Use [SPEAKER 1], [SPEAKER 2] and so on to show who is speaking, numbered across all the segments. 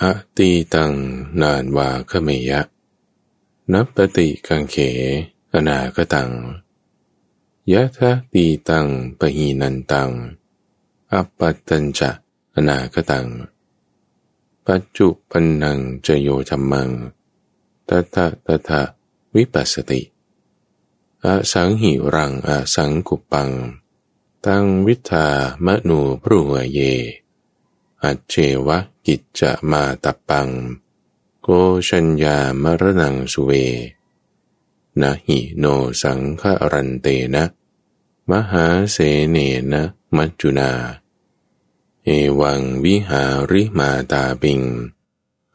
[SPEAKER 1] อะตีตังนานวาขเมยะ นับปฏิกังเข อนาคตังยะทะตีตังปหีนันตัง อัปปัตตัญจะอนาคตัง ปัจจุปันนังจโยธรรมังตถะตถะวิปัสสติอสังหิรังอสังกุปัง ตังวิทามะนูพรุเย อัจเจวะ กิจจะมาตับปัง โกชัญญามรนังสุเว นะหิโนสังฆรันเตนะ มหาเสเนนะมัจจุนา เอวังวิหาริมาตาปิง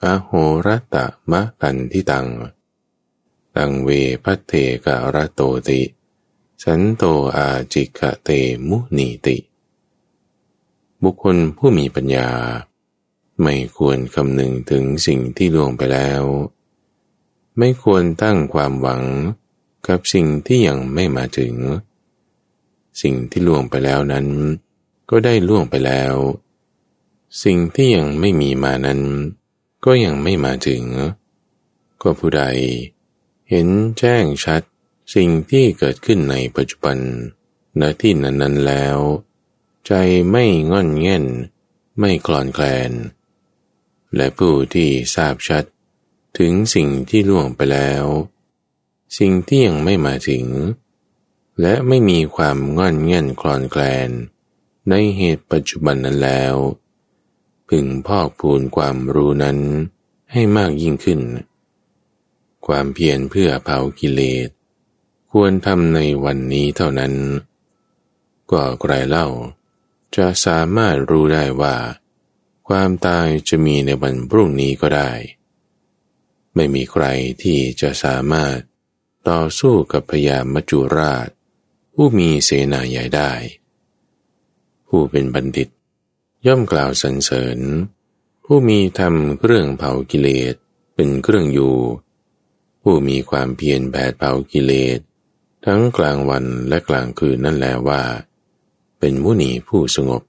[SPEAKER 1] อโหรตะมะกันทิตัง ตังเวพัเทกะระโตติ สันโตอาจิกะเตมุนีติ บุคคลผู้มีปัญญา ไม่ควรคำนึงถึงสิ่งที่ล่วงไปแล้ว ไม่ควรตั้งความหวังกับสิ่งที่ยังไม่มาถึง สิ่งที่ล่วงไปแล้วนั้น ก็ได้ล่วงไปแล้ว สิ่งที่ยังไม่มีมานั้น ก็ยังไม่มาถึง ก็ผู้ใด เห็นแจ้งชัดสิ่งที่เกิดขึ้นในปัจจุบันณที่นั้นๆแล้ว ใจไม่งอนเง่น ไม่คลอนแคลน และผู้ที่ทราบชัดถึงสิ่งที่ล่วงไปแล้ว สิ่งที่ยังไม่มาถึง และไม่มีความงอนเง่นคลอนแคลน ในเหตุปัจจุบันนั้นแล้ว พึงพอกพูนความรู้นั้นให้มากยิ่งขึ้น ความเพียรเพื่อเผากิเลส ควรทำในวันนี้เท่านั้น ก็ใครเล่า จะสามารถรู้ได้ว่า ความตายจะมีในวันพรุ่งนี้ก็ได้ ไม่มีใครที่จะสามารถต่อสู้กับพญามัจจุราช ผู้มีเสนาใหญ่ได้ ผู้เป็นบัณฑิต ย่อมกล่าวสรรเสริญ ผู้มีทำเครื่องเผากิเลสเป็นเครื่องอยู่ ผู้มีความเพียรแผดเผากิเลสทั้งกลางวันและกลางคืนนั่นแหละว่า เป็นมุนีผู้สงบ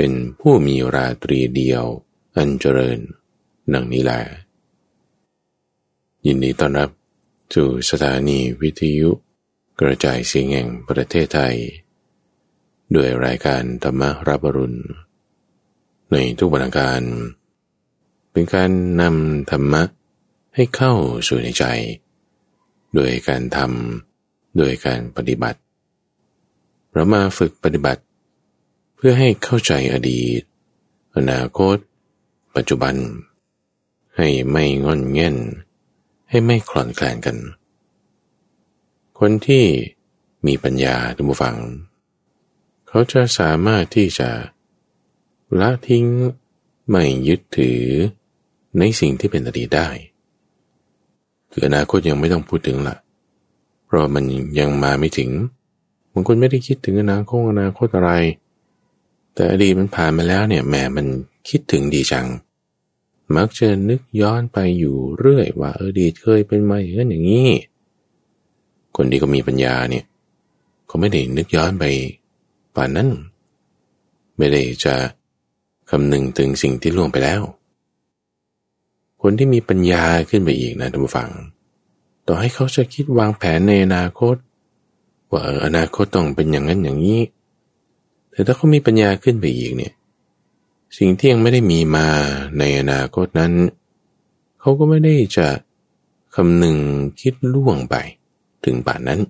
[SPEAKER 1] เป็นผู้มีราตรีเดียว อันเจริญนังนี้แหละยินดีต้อนรับสู่สถานีวิทยุ กระจายเสียงแห่งประเทศไทย ด้วยรายการธรรมรับรุณ ในทุกบรรการ เป็นการนำธรรมะให้เข้าสู่ในใจ โดยการทำโดยการปฏิบัติ เรามาฝึกปฏิบัติ เพื่อให้เข้าใจอดีต อนาคต ปัจจุบัน ให้ไม่งอนเง่น ให้ไม่คลอนแคลนกัน คนที่มีปัญญาทุกฝัง เขาจะสามารถที่จะละทิ้งไม่ยึดถือในสิ่งที่เป็นอดีตได้ คืออนาคตยังไม่ต้องพูดถึงละเพราะมันยังมาไม่ถึงบางคนไม่ได้คิดถึงอนาคตอนาคตอะไร แต่อดีตมันผ่านมาแล้วเนี่ยแหมมันคิดถึงดีจัง มักจะนึกย้อนไปอยู่เรื่อยว่าอดีตเคยเป็นมาอย่างนั้นอย่างนี้ คนที่ก็มีปัญญาเนี่ยเขาไม่ได้นึกย้อนไปป่านนั้น ไม่ได้จะคำนึงถึงสิ่งที่ล่วงไปแล้ว คนที่มีปัญญาขึ้นไปอีกนะท่านผู้ฟัง ต่อให้เขาจะคิดวางแผนในอนาคต ว่าอนาคตต้องเป็นอย่างนั้นอย่างนี้ แต่ถ้าเขามีปัญญาขึ้นไปอีกเนี่ย สิ่งที่ยังไม่ได้มีมาในอนาคตนั้น เขาก็ไม่ได้จะคำหนึ่งคิดล่วงไปถึงป่านนั้น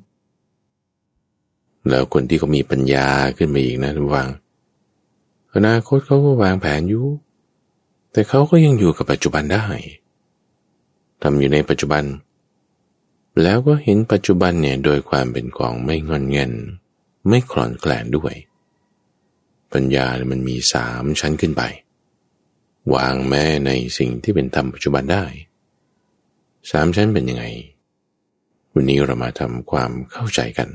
[SPEAKER 1] แล้วคนที่เขามีปัญญาขึ้นไปอีกนะท่านผู้ฟังอนาคตเขาก็วางแผนอยู่ แต่เขาก็ยังอยู่กับปัจจุบันได้ทำอยู่ในปัจจุบัน แล้วก็เห็นปัจจุบันเนี่ยโดยความเป็นของไม่งอนเงิน ไม่คลอนแคลนด้วย ปัญญาเนี่ยมันมีสามชั้นขึ้นไป วางแม้ในสิ่งที่เป็นธรรมปัจจุบันได้สามชั้นเป็นยังไง วันนี้เรามาทำความเข้าใจกัน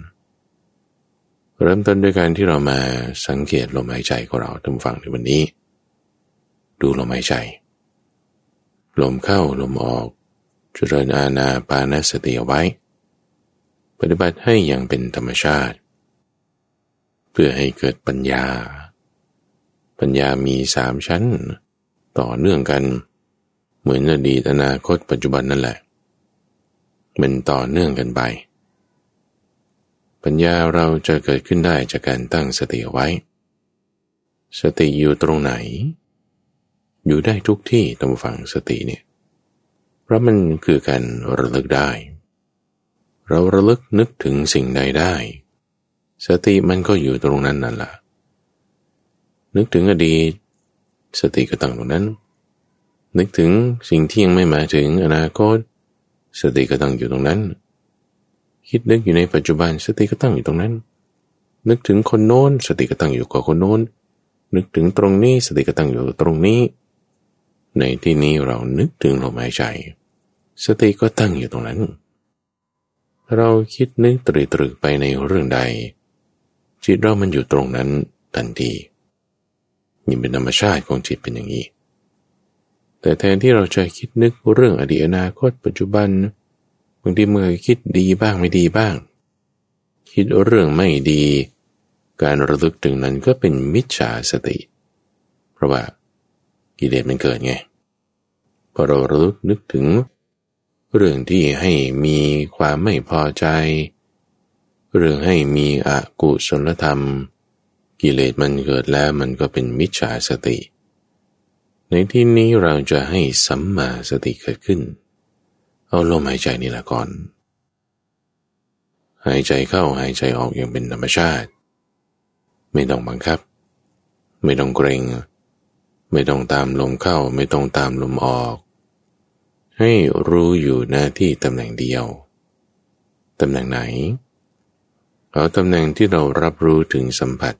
[SPEAKER 1] เริ่มต้นด้วยการที่เรามาสังเกตลมหายใจของเราทำฟังในวันนี้ ดูลมหายใจ ลมเข้าลมออกจเจริญอาณาปานสติเอาไว้ ปฏิบัติให้อย่างเป็นธรรมชาติ เพื่อให้เกิดปัญญา ปัญญามีสามชั้น ต่อเนื่องกัน เหมือนอดีตอนาคตปัจจุบันนั่นแหละมันต่อเนื่องกันไป ปัญญาเราจะเกิดขึ้นได้จากการตั้งสติไว้ สติอยู่ตรงไหน อยู่ได้ทุกที่ตามฝังสติเนี่ย เพราะมันคือการระลึกได้ เราระลึกนึกถึงสิ่งใดได้ สติมันก็อยู่ตรงนั้นนั่นแหละ นึกถึงอดีต สติก็ตั้งตรงนั้น นึกถึงสิ่งที่ยังไม่มาถึงอนาคต สติก็ตั้งอยู่ตรงนั้น คิดนึกอยู่ในปัจจุบันสติก็ตั้งอยู่ตรงนั้น นึกถึงคนโน้น สติก็ตั้งอยู่กับคนโน้น นึกถึงตรงนี้สติก็ตั้งอยู่ตรงนี้ ในที่นี้เรานึกถึงลมหายใจ สติก็ตั้งอยู่ตรงนั้น เราคิดนึกตรีตรึกไปในเรื่องใด จิตเรามันอยู่ตรงนั้นทันที นี่เป็นธรรมชาติของจิตเป็นอย่างนี้ แต่แทนที่เราจะคิดนึกเรื่องอดีตอนาคตปัจจุบันบางทีเมื่อคิดดีบ้างไม่ดีบ้าง คิดเรื่องไม่ดี การระลึกถึงนั้นก็เป็นมิจฉาสติ เพราะว่ากิเลสมันเกิดไงพอเราระลึกนึกถึง เรื่องที่ให้มีความไม่พอใจ เรื่องให้มีอกุศลธรรม กิเลสมันเกิดแล้วมันก็เป็นมิจฉาสติ ในที่นี้เราจะให้สัมมาสติเกิดขึ้น เอาลมหายใจนี่แหละก่อน หายใจเข้าหายใจออกอย่างเป็นธรรมชาติ ไม่ต้องบังคับ ไม่ต้องเกรง ไม่ต้องตามลมเข้าไม่ต้องตามลมออก ให้รู้อยู่หน้าที่ตำแหน่งเดียว ตำแหน่งไหนเอาตำแหน่งที่เรารับรู้ถึงสัมผัส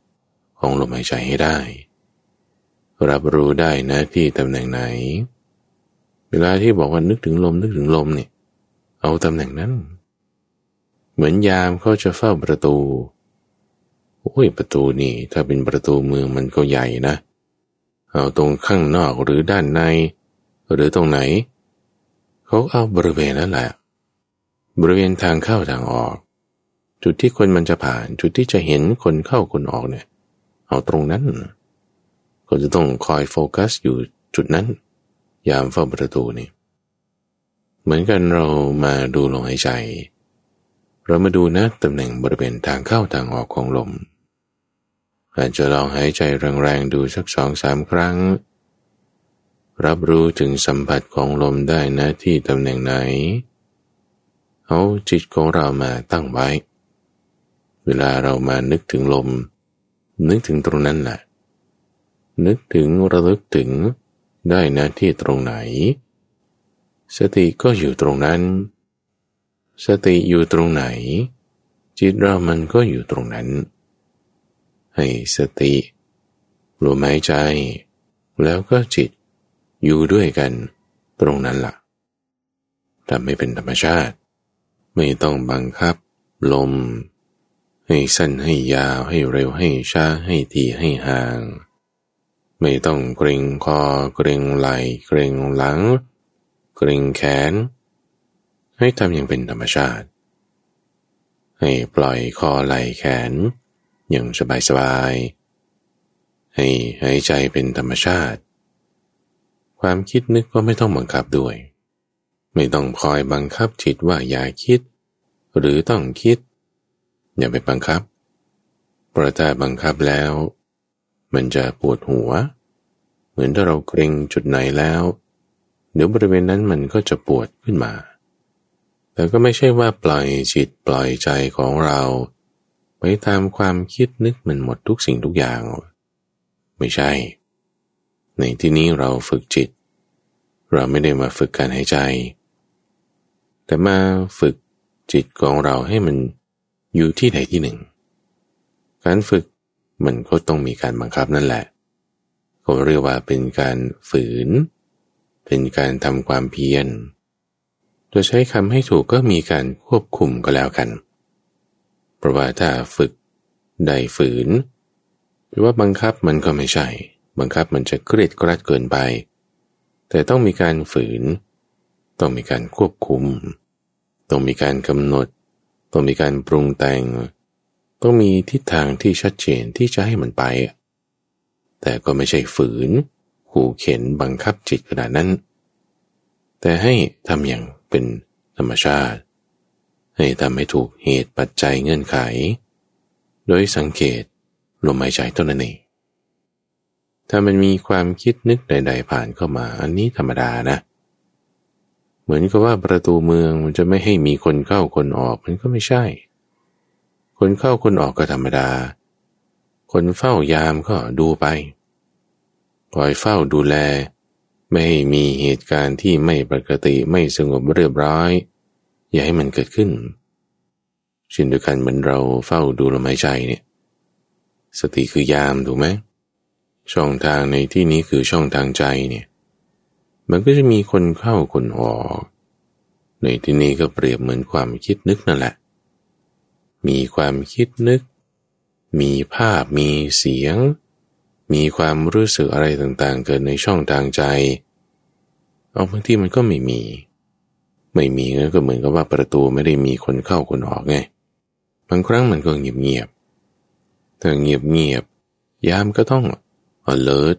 [SPEAKER 1] ของลมหายใจให้ได้ รับรู้ได้นะที่ตำแหน่งไหน เวลาที่บอกว่านึกถึงลมนึกถึงลมเนี่ย เอาตำแหน่งนั้น เหมือนยามเขาจะเฝ้าประตู โอ้ยประตูนี่ ถ้าเป็นประตูเมืองมันก็ใหญ่นะ เอาตรงข้างนอกหรือด้านใน หรือตรงไหน เขาเอาบริเวณนั่นแหละบริเวณทางเข้าทางออก จุดที่คนมันจะผ่าน จุดที่จะเห็นคนเข้าคนออกเนี่ย เอาตรงนั้น ก็จะต้องคอยโฟกัสอยู่จุดนั้น ยามเฝ้าประตูนี่ เหมือนกันเรามาดูลมหายใจ เรามาดูนะตำแหน่งบริเวณทางเข้าทางออกของลมอาจจะลองหายใจแรงๆดูสักสองสามครั้ง รับรู้ถึงสัมผัสของลมได้นะที่ตำแหน่งไหน เอาจิตของเรามาตั้งไว้ เวลาเรามานึกถึงลม นึกถึงตรงนั้นแหละ นึกถึงระลึกถึงได้นะที่ตรงไหน สติก็อยู่ตรงนั้น สติอยู่ตรงไหน จิตเรามันก็อยู่ตรงนั้น ให้สติลมหายใจ แล้วก็จิตอยู่ด้วยกันตรงนั้นละ่ะทำให้เป็นธรรมชาติ ไม่ต้องบังคับ ลม ให้สั้นให้ยาวให้เร็วให้ช้าให้ทีให้ห่าง ไม่ต้องเกรงคอเกรงไหลเกรงหลัง เกรงแขน ให้ทำอย่างเป็นธรรมชาติ ให้ปล่อยคอไหลแขน อย่างสบายๆให้หายใจเป็นธรรมชาติ ความคิดนึกก็ไม่ต้องบังคับด้วย ไม่ต้องคอยบังคับจิตว่าอย่าคิด หรือต้องคิด อย่าไปบังคับ เพราะถ้าบังคับแล้ว มันจะปวดหัว เหมือนถ้าเราเกรงจุดไหนแล้ว เดี๋ยวบริเวณนั้นมันก็จะปวดขึ้นมา แต่ก็ไม่ใช่ว่าปล่อยจิตปล่อยใจของเราไปตามความคิดนึกมันหมดทุกสิ่งทุกอย่าง ไม่ใช่ ในที่นี้เราฝึกจิต เราไม่ได้มาฝึกการหายใจ แต่มาฝึกจิตของเราให้มัน อยู่ที่ไหนที่หนึ่ง การฝึกมันก็ต้องมีการบังคับนั่นแหละเขาเรียกว่าเป็นการฝืน เป็นการทำความเพียรจะใช้คำให้ถูกก็มีการควบคุมก็แล้วกัน เพราะว่าถ้าฝึกได้ฝืนหรือว่าบังคับมันก็ไม่ใช่ บังคับมันจะเครียดกรัดเกินไป แต่ต้องมีการฝืน ต้องมีการควบคุม ต้องมีการกำหนด ต้องมีการปรุงแต่ง ต้องมีทิศทางที่ชัดเจนที่จะให้มันไป แต่ก็ไม่ใช่ฝืนหูเข็นบังคับจิตขนาดนั้น แต่ให้ทำอย่างเป็นธรรมชาติ ให้ทำให้ถูกเหตุปัจจัยเงื่อนไข โดยสังเกตลมหายใจต้นนั้นเองถ้ามันมีความคิดนึกใด ๆ ผ่านเข้ามาอันนี้ธรรมดานะเเหมือนกับว่าประตูเมืองมันจะไม่ให้มีคนเข้าคนออกมันก็ไม่ใช่ คนเข้าคนออกก็ธรรมดา คนเฝ้ายามก็ดูไปคอยเฝ้าดูแล ไม่ให้มีเหตุการณ์ที่ไม่ปกติไม่สงบเรียบร้อย อย่าให้มันเกิดขึ้นเช่นเดียวกันเหมือนเราเฝ้าดูลมหายใจเนี่ย สติคือยามถูกไหมช่องทางในที่นี้คือช่องทางใจเนี่ย มันก็จะมีคนเข้าคนออกในที่นี้ก็เปรียบเหมือนความคิดนึกนั่นแหละ มีความคิดนึก มีภาพ มีเสียง มีความรู้สึกอะไรต่างๆ เกิดในช่องทางใจ เอาบางที่มันก็ไม่มี ไม่มีก็เหมือนกับว่าประตูไม่ได้มีคนเข้าคนออกไง บางครั้งมันก็เงียบๆแต่เงียบๆยามก็ต้อง alert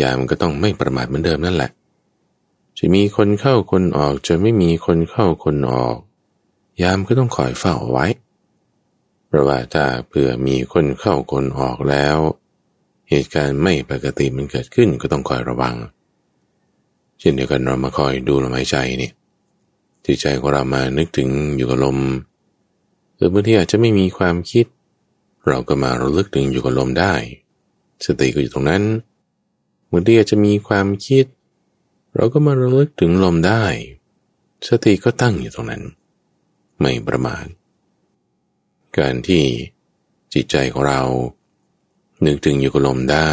[SPEAKER 1] ยามก็ต้องไม่ประมาทเหมือนเดิมนั่นแหละ จะมีคนเข้าคนออกจะไม่มีคนเข้าคนออก ยามก็ต้องคอยเฝ้าไว้ เพราะว่าถ้าเผื่อมีคนเข้าคนออกแล้ว เหตุการณ์ไม่ปกติมันเกิดขึ้นก็ต้องคอยระวัง เช่นเดียวกันเรามาคอยดูลมหายใจเนี่ยจิตใจของเรามานึกถึงอยู่กับลมหรือบางทีอาจจะไม่มีความคิด เราก็มาระลึกถึงอยู่กับลมได้ สติก็อยู่ตรงนั้นบางทีอาจจะมีความคิด เราก็มาระลึกถึงลมได้ สติก็ตั้งอยู่ตรงนั้น ไม่ประมาทการที่จิตใจของเรา นึกถึงอยู่กับลมได้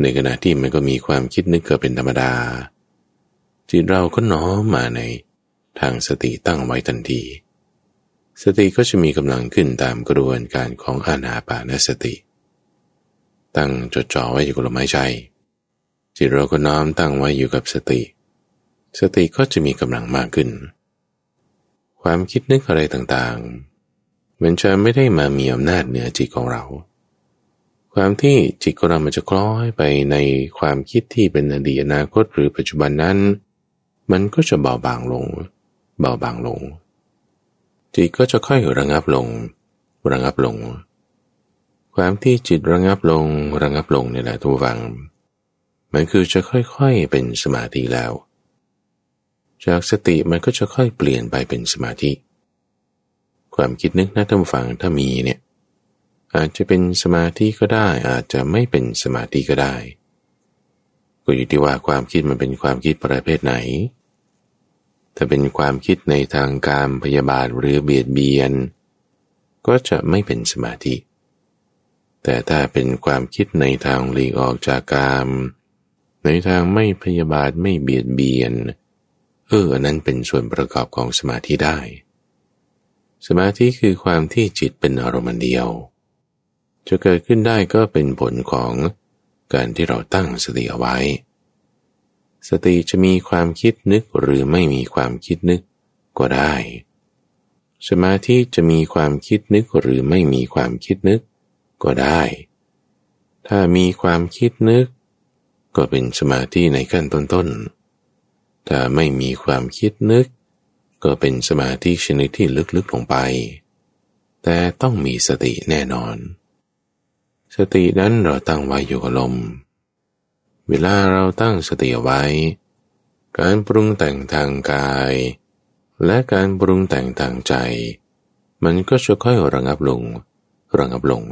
[SPEAKER 1] ในขณะที่มันก็มีความคิดนึกเกิดเป็นธรรมดา จิตเราก็น้อมมาในทางสติตั้งไว้ทันที สติก็จะมีกำลังขึ้นตามกระบวนการของอานาปานสติ ตั้งจดจ่อไว้อยู่กับลมหายใจ จิตเราก็น้อมตั้งไว้อยู่กับสติ สติก็จะมีกำลังมากขึ้น ความคิดนึกอะไรต่างๆ มันจะไม่ได้มามีอำนาจเหนือจิตของเรา ความที่จิตของเรามันจะคล้อยไปในความคิดที่เป็นอดีตอนาคตหรือปัจจุบันนั้น มันก็จะเบาบางลง เบาบางลง จิตก็จะค่อยระงับลง ระงับลง ความที่จิตระงับลง ระงับลงนี่แหละทุกฝัง มันคือจะค่อยๆเป็นสมาธิแล้ว จากสติมันก็จะค่อยเปลี่ยนไปเป็นสมาธิ ความคิดนึกนะท่านฟังถ้ามีเนี่ยอาจจะเป็นสมาธิก็ได้ อาจจะไม่เป็นสมาธิก็ได้ ก็อยู่ที่ว่าความคิดมันเป็นความคิดประเภทไหน ถ้าเป็นความคิดในทางการพยาบาทหรือเบียดเบียน ก็จะไม่เป็นสมาธิ แต่ถ้าเป็นความคิดในทางหลีกออกจากกาม ในทางไม่พยาบาทไม่เบียดเบียน เออนั้นเป็นส่วนประกอบของสมาธิได้ สมาธิคือความที่จิตเป็นอารมณ์เดียว จะเกิดขึ้นได้ก็เป็นผลของการที่เราตั้งสติเอาไว้ สติจะมีความคิดนึกหรือไม่มีความคิดนึกก็ได้ สมาธิจะมีความคิดนึกหรือไม่มีความคิดนึกก็ได้ ถ้ามีความคิดนึก ก็เป็นสมาธิในขั้นต้นๆ ถ้าไม่มีความคิดนึก ก็เป็นสมาธิชนิดที่ลึกๆลงไป แต่ต้องมีสติแน่นอน สตินั้นเราตั้งไว้อยู่กับลม เวลาเราตั้งสติไว้ การปรุงแต่งทางกาย และการปรุงแต่งทางใจ มันก็จะค่อยระงับลง ระงับลง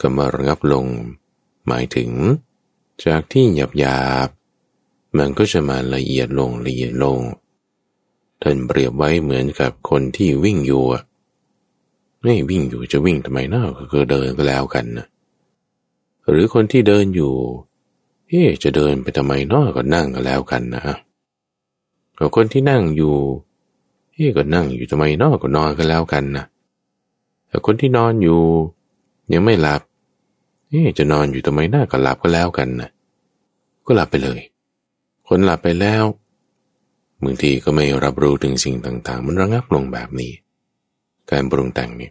[SPEAKER 1] คำว่าระงับลง หมายถึง จากที่หยาบหยาบมันก็จะมาละเอียดลงละเอียดลง ท่านเปรียบไว้เหมือนกับคนที่วิ่งอยู่ไม่วิ่งอยู่จะวิ่งทำไมน่าก็เดินก็แล้วกันนะหรือคนที่เดินอยู่เอ๊จะเดินไปทำไมนอก็นั่งก็แล้วกันนะกับคนที่นั่งอยู่เอ๊ก็นั่งอยู่ทำไมนอก็นอนก็แล้วกันนะแต่คนที่นอนอยู่ ยังไม่หลับ นี่จะนอนอยู่ทำไมหน้าก็หลับก็แล้วกันนะก็หลับไปเลย คนหลับไปแล้วบางทีก็ไม่รับรู้ถึงสิ่งต่างๆ มันระงับลงแบบนี้ การปรุงแต่งนี่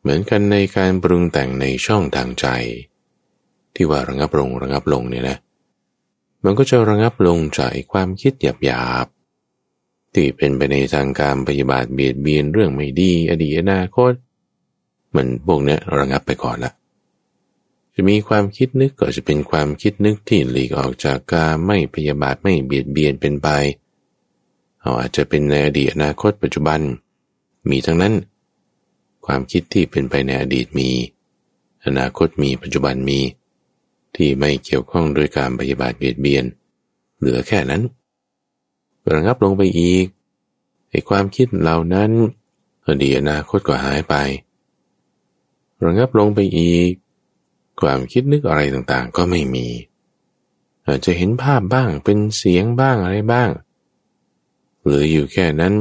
[SPEAKER 1] เหมือนกันในการปรุงแต่งในช่องทางใจ ที่ว่าระงับลงระงับลงเนี่ยนะ มันก็จะระงับลงจากความคิดหยาบๆที่เป็นไปในทางการปฏิบัติเบียดเบียนเรื่องไม่ดี อดีตอนาคตมันพวกนี้ระงับไปก่อนละ จะมีความคิดนึกก็จะเป็นความคิดนึกที่หลีกออกจากกาไม่พยาบาทไม่เบียดเบียนเป็นไปเอาอาจจะเป็นในอดีตอนาคตปัจจุบัน มีทั้งนั้น ความคิดที่เป็นไปในอดีตมี อนาคตมีปัจจุบันมี ที่ไม่เกี่ยวข้องโดยการพยาบาทเบียดเบียน เหลือแค่นั้นระงับลงไปอีกไอ้ความคิดเหล่านั้นอดีตอนาคตก็หายไประงับลงไปอีก ความคิดนึกอะไรต่างๆ ก็ไม่มีอาจจะเห็นภาพบ้างเป็นเสียงบ้างอะไรบ้างหรืออยู่แค่นั้น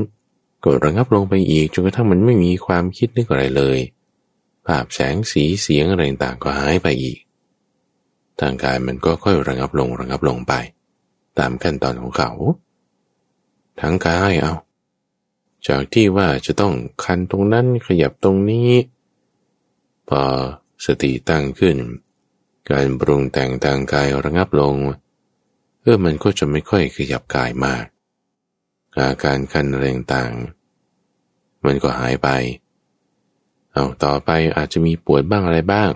[SPEAKER 1] ก็ระงับลงไปอีกจนกระทั่งมันไม่มีความคิดนึกอะไรเลย ภาพแสงสีเสียงอะไรต่างก็หายไปอีก ทางกายมันก็ค่อยระงับลงระงับลงไป ตามขั้นตอนของเขาทั้งกายเอา จากที่ว่าจะต้องคันตรงนั้นขยับตรงนี้ พอ สติตั้งขึ้น การปรุงแต่งทางกายระงับลง เออมันก็จะไม่ค่อยขยับกายมาก อาการคันแรงต่าง มันก็หายไป เอาต่อไปอาจจะมีปวดบ้างอะไรบ้าง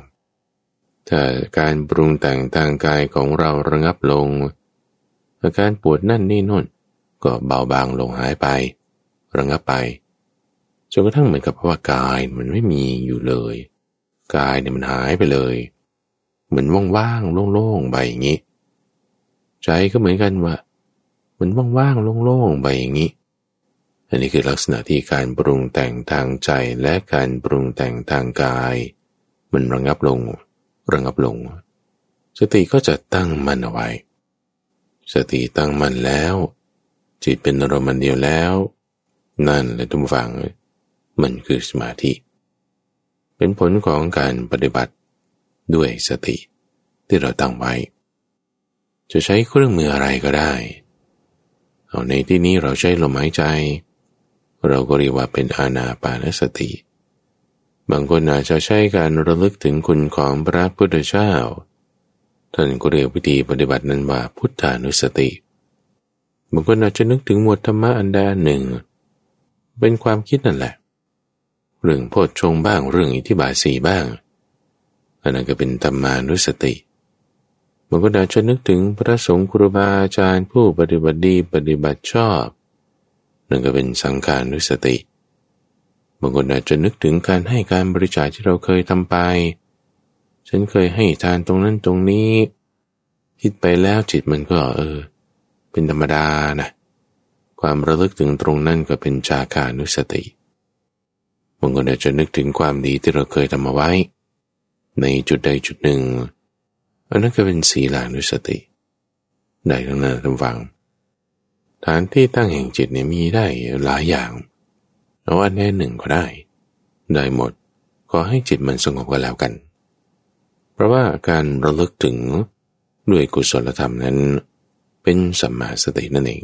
[SPEAKER 1] ถ้าการปรุงแต่งทางกายของเราระงับลง อาการปวดนั่นนี่นู่นก็เบาบางลงหายไป ระงับไปจนกระทั่งเหมือนกับว่ากายมันไม่มีอยู่เลย กายเนี่ยมันหายไปเลย เหมือนว่างๆโล่งๆไปอย่างนี้ ใจก็เหมือนกันว่าเหมันว่างๆโล่งๆไปอย่างนี้ อันนี้คือลักษณะที่การปรุงแต่งทางใจและการปรุงแต่งทางกาย มันระงับลงระงับลง สติก็จะตั้งมันเอาไว้ สติตั้งมันแล้ว จิตเป็นอารมณ์เดียวแล้ว นั่นแหละทุกฝัง มันคือสมาธิ เป็นผลของการปฏิบัติด้วยสติที่เราตั้งไว้ จะใช้เครื่องมืออะไรก็ได้ เอาในที่นี้เราใช้ลมหายใจ เราก็เรียกว่าเป็นอาณาปานสติ บางคนอาจจะใช้การระลึกถึงคุณของพระพุทธเจ้า ท่านก็เรียกวิธีปฏิบัตินั้นว่าพุทธานุสติ บางคนอาจจะนึกถึงหมวดธรรมะอันใดหนึ่ง เป็นความคิดนั่นแหละ เรื่องโพชฌงบ้างเรื่องอิทธิบาทสีบ้างอันนั้นก็เป็นธรรมานุสติบางคนอาจจะนึกถึงพระสงฆ์ครูบาอาจารย์ผู้ปฏิบัติดีปฏิบัติชอบนั่นก็เป็นสังขารนุสติบางคนอาจจะนึกถึงการให้การบริจาคที่เราเคยทำไป ฉันเคยให้ทานตรงนั้นตรงนี้ คิดไปแล้วจิตมันก็เออ เป็นธรรมดานะ ความระลึกถึงตรงนั้นก็เป็นจาคานุสติ บางคนอาจจะนึกถึงความดีที่เราเคยทำมาไว้ ในจุดใดจุดหนึ่ง อันนั้นก็เป็นศีลานุสติได้ทั้งนั้นทำฟัง ฐานที่ตั้งแห่งจิตเนี่ยมีได้หลายอย่างเอาอันใดหนึ่งก็ได้ ได้หมด ขอให้จิตมันสงบก็แล้วกัน เพราะว่าการระลึกถึงด้วยกุศลธรรมนั้น เป็นสัมมาสตินั่นเอง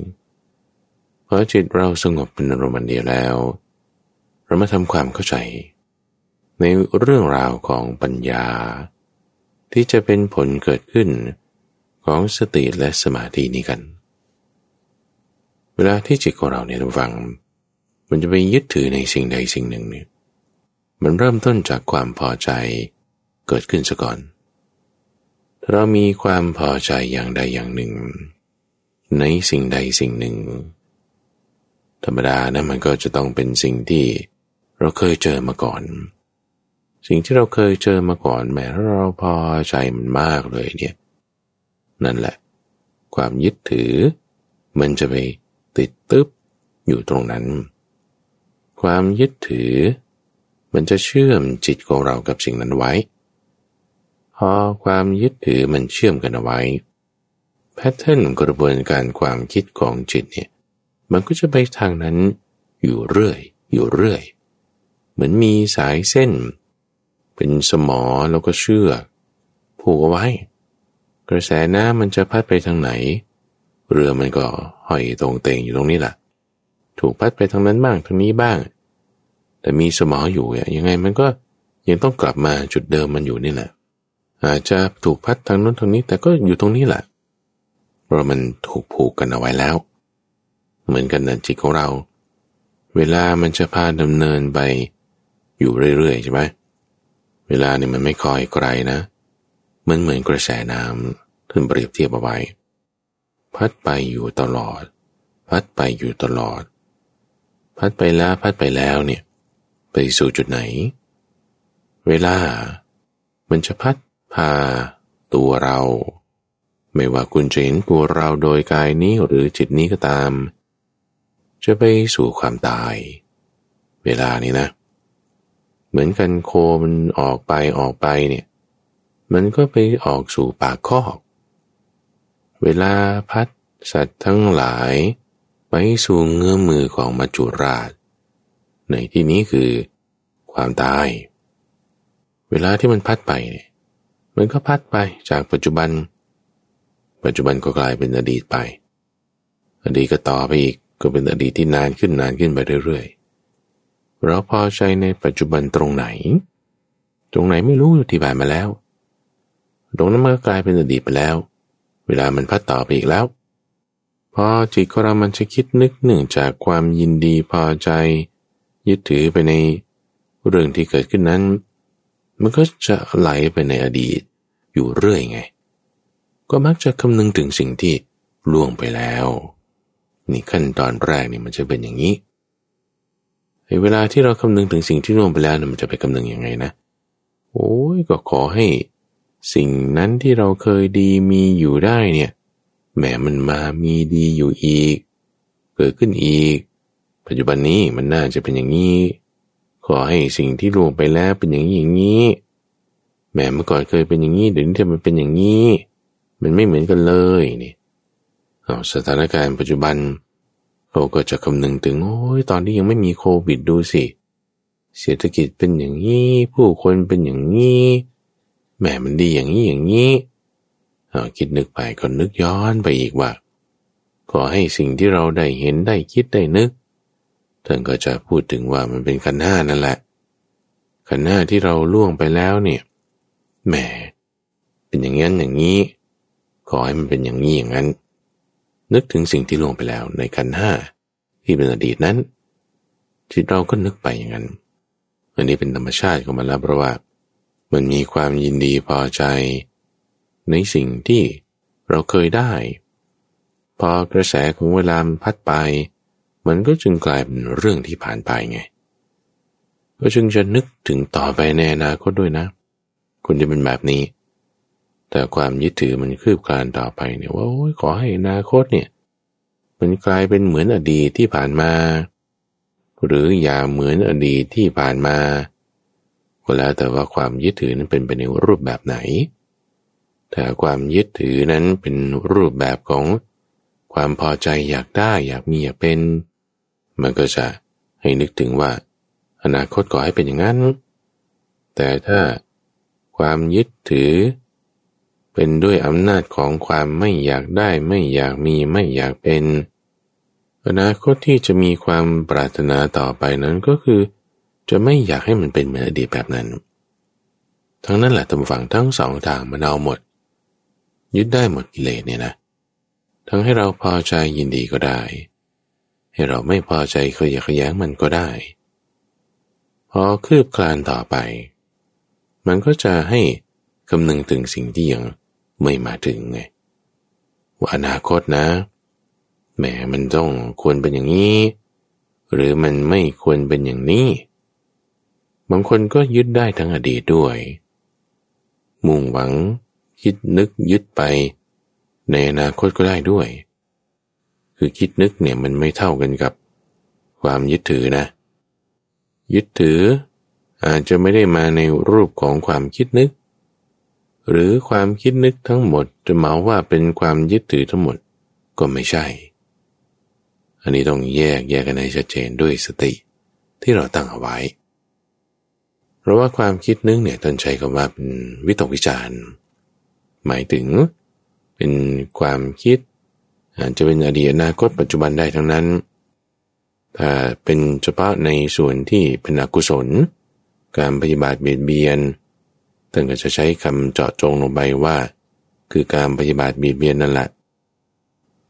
[SPEAKER 1] พอจิตเราสงบเป็นอารมณ์เดียวแล้ว เรามาทำความเข้าใจ ในเรื่องราวของปัญญา ที่จะเป็นผลเกิดขึ้นของสติและสมาธินี้กัน เวลาที่จิตของเราเนี่ยฟัง มันจะไปยึดถือในสิ่งใดสิ่งหนึ่งเนี่ยมันเริ่มต้นจากความพอใจเกิดขึ้นซะก่อน เรามีความพอใจอย่างใดอย่างหนึ่ง ในสิ่งใดสิ่งหนึ่ง ธรรมดานะมันก็จะต้องเป็นสิ่งที่ เราเคยเจอมาก่อน สิ่งที่เราเคยเจอมาก่อนแม้เราพอใจมันมากเลยเนี่ย นั่นแหละ ความยึดถือ มันจะไปติดตึ๊บอยู่ตรงนั้น ความยึดถือ มันจะเชื่อมจิตของเรากับสิ่งนั้นไว้ พอความยึดถือมันเชื่อมกันเอาไว้แพทเทิร์นกระบวนการความคิดของจิตเนี่ย มันก็จะไปทางนั้นอยู่เรื่อย อยู่เรื่อย เหมือนมีสายเส้น เป็นสมอแล้วก็เชือกผูกเอาไว้ กระแสน้ำมันจะพัดไปทางไหน เรือมันก็ห้อยตรงเตงอยู่ตรงนี้แหละถูกพัดไปทางนั้นบ้างทางนี้บ้าง แต่มีสมออยู่ยังไงมันก็ยังต้องกลับมาจุดเดิมมันอยู่นี่แหละอาจจะถูกพัดทางนู้นทางนี้แต่ก็อยู่ตรงนี้แหละเพราะมันถูกผูกกันเอาไว้แล้ว เหมือนกันนะจิตของเรา เวลามันจะพาดำเนินไป อยู่เรื่อยๆใช่ไหมเวลาเนี่ยมันไม่คอยไกลนะมันเหมือนกระแสน้ำท่านเปรียบเทียบเอาไว้ พัดไปอยู่ตลอด พัดไปอยู่ตลอด พัดไปแล้วพัดไปแล้วเนี่ย ไปสู่จุดไหน เวลา มันจะพัดพาตัวเรา ไม่ว่าคุณจะเห็นตัวเราโดยกายนี้หรือจิตนี้ก็ตาม จะไปสู่ความตาย เวลานี้นะเมือนกันโคมันออกไปออกไปเนี่ย มันก็ไปออกสู่ปากคอก เวลาพัดสัตว์ทั้งหลาย ไปสู่เงื้อมือของมัจจุราช ในที่นี้คือความตาย เวลาที่มันพัดไปเนี่ยมันก็พัดไปจากปัจจุบัน ปัจจุบันก็กลายเป็นอดีตไป อดีตก็ต่อไปอีกก็เป็นอดีตที่นานขึ้นนานขึ้นไปเรื่อย เราพอใจในปัจจุบันตรงไหน ตรงไหนไม่รู้ที่ผ่านมาแล้ว ตรงนั้นมันก็กลายเป็นอดีตไปแล้ว เวลามันพัดต่อไปอีกแล้ว พอจิตของเรามันจะคิดนึกหนึ่งจากความยินดีพอใจ ยึดถือไปในเรื่องที่เกิดขึ้นนั้น มันก็จะไหลไปในอดีตอยู่เรื่อยไง ก็มักจะคำนึงถึงสิ่งที่ล่วงไปแล้ว นี่ขั้นตอนแรกนี่มันจะเป็นอย่างนี้ เวลาที่เราคำนึงถึงสิ่งที่ล่วงไปแล้วมันจะไปคำนึงยังไงนะ โอ้ยก็ขอให้ สิ่งนั้นที่เราเคยดีมีอยู่ได้เนี่ยแหมมันมามีดีอยู่อีก เกิดขึ้นอีก ปัจจุบันนี้มันน่าจะเป็นอย่างนี้ ขอให้สิ่งที่ล่วงไปแล้วเป็นอย่างนี้อย่างนี้แหมเมื่อก่อนเคยเป็นอย่างนี้เดี๋ยวนี้มันเป็นอย่างนี้ มันไม่เหมือนกันเลยนี่เอาสถานการณ์ปัจจุบันเราก็จะคำนึงถึง โอ้ยตอนที่ยังไม่มีโควิดดูสิ เศรษฐกิจเป็นอย่างนี้ ผู้คนเป็นอย่างนี้แหมมันดีอย่างนี้อย่างนี้คิดนึกไปก็นึกย้อนไปอีกว่า ขอให้สิ่งที่เราได้เห็นได้คิดได้นึกท่านก็จะพูดถึงว่ามันเป็นขันห้านั่นแหละขันห้าที่เราล่วงไปแล้วเนี่ยแหมเป็นอย่างนั้นอย่างนี้ ขอให้มันเป็นอย่างนี้อย่างนั้น นึกถึงสิ่งที่ลงไปแล้วในขันห้าที่เป็นอดีตนั้น จิตเราก็นึกไปอย่างนั้น อันนี้เป็นธรรมชาติของมันแล้วเพราะว่า มันมีความยินดีพอใจ ในสิ่งที่เราเคยได้ พอกระแสของเวลาพัดไป มันก็จึงกลายเป็นเรื่องที่ผ่านไปไง ก็จึงจะนึกถึงต่อไปในอนาคตด้วยนะ คุณจะเป็นแบบนี้ แต่ความยึดถือมันคืบคลานต่อไปเนี่ยว่าโอ้ยขอให้อนาคตเนี่ย มันกลายเป็นเหมือนอดีตที่ผ่านมา หรืออย่าเหมือนอดีตที่ผ่านมาก็แล้วแต่ว่าความยึดถือนั้นเป็นไปในรูปแบบไหน แต่ความยึดถือนั้นเป็นรูปแบบของความพอใจอยากได้อยากมีอยากเป็น มันก็จะให้นึกถึงว่า อนาคตก็ให้เป็นอย่างนั้น แต่ถ้าความยึดถือ เป็นด้วยอำนาจของความไม่อยากได้ไม่อยากมีไม่อยากเป็น อนาคตที่จะมีความปรารถนาต่อไปนั้นก็คือ จะไม่อยากให้มันเป็นเหมือนอดีตแบบนั้น ทั้งนั้นแหละตำฝั่งทั้งสองทางมันเอาหมด ยึดได้หมดกิเลสเนี่ยนะ ทั้งให้เราพอใจยินดีก็ได้ ให้เราไม่พอใจเคยอยากแย้งมันก็ได้ พอคืบคลานต่อไป มันก็จะให้คำนึงถึงสิ่งที่ยัง ไม่มาถึงไงว่าอนาคตนะแหมมันต้องควรเป็นอย่างนี้ หรือมันไม่ควรเป็นอย่างนี้ บางคนก็ยึดได้ทั้งอดีตด้วย มุ่งหวัง คิดนึกยึดไป ในอนาคตก็ได้ด้วย คือคิดนึกเนี่ยมันไม่เท่ากันกับ ความยึดถือนะ ยึดถืออาจจะไม่ได้มาในรูปของความคิดนึก หรือความคิดนึกทั้งหมดจะเหมาว่าเป็นความยึดถือทั้งหมดก็ไม่ใช่ อันนี้ต้องแยกแยกกันให้ชัดเจนด้วยสติที่เราตั้งเอาไว้ เพราะว่าความคิดนึกเนี่ยตนใช้คำว่าเป็นวิตกวิจารณ์หมายถึงเป็นความคิด อาจจะเป็นอดีตอนาคตปัจจุบันได้ทั้งนั้น ถ้าเป็นเฉพาะในส่วนที่เป็นอกุศล การปฏิบัติเบียดเบียน ท่านก็จะใช้คำเจาะจงลงไปว่า คือการปฏิบัติบีดเบียนนั่นแหละ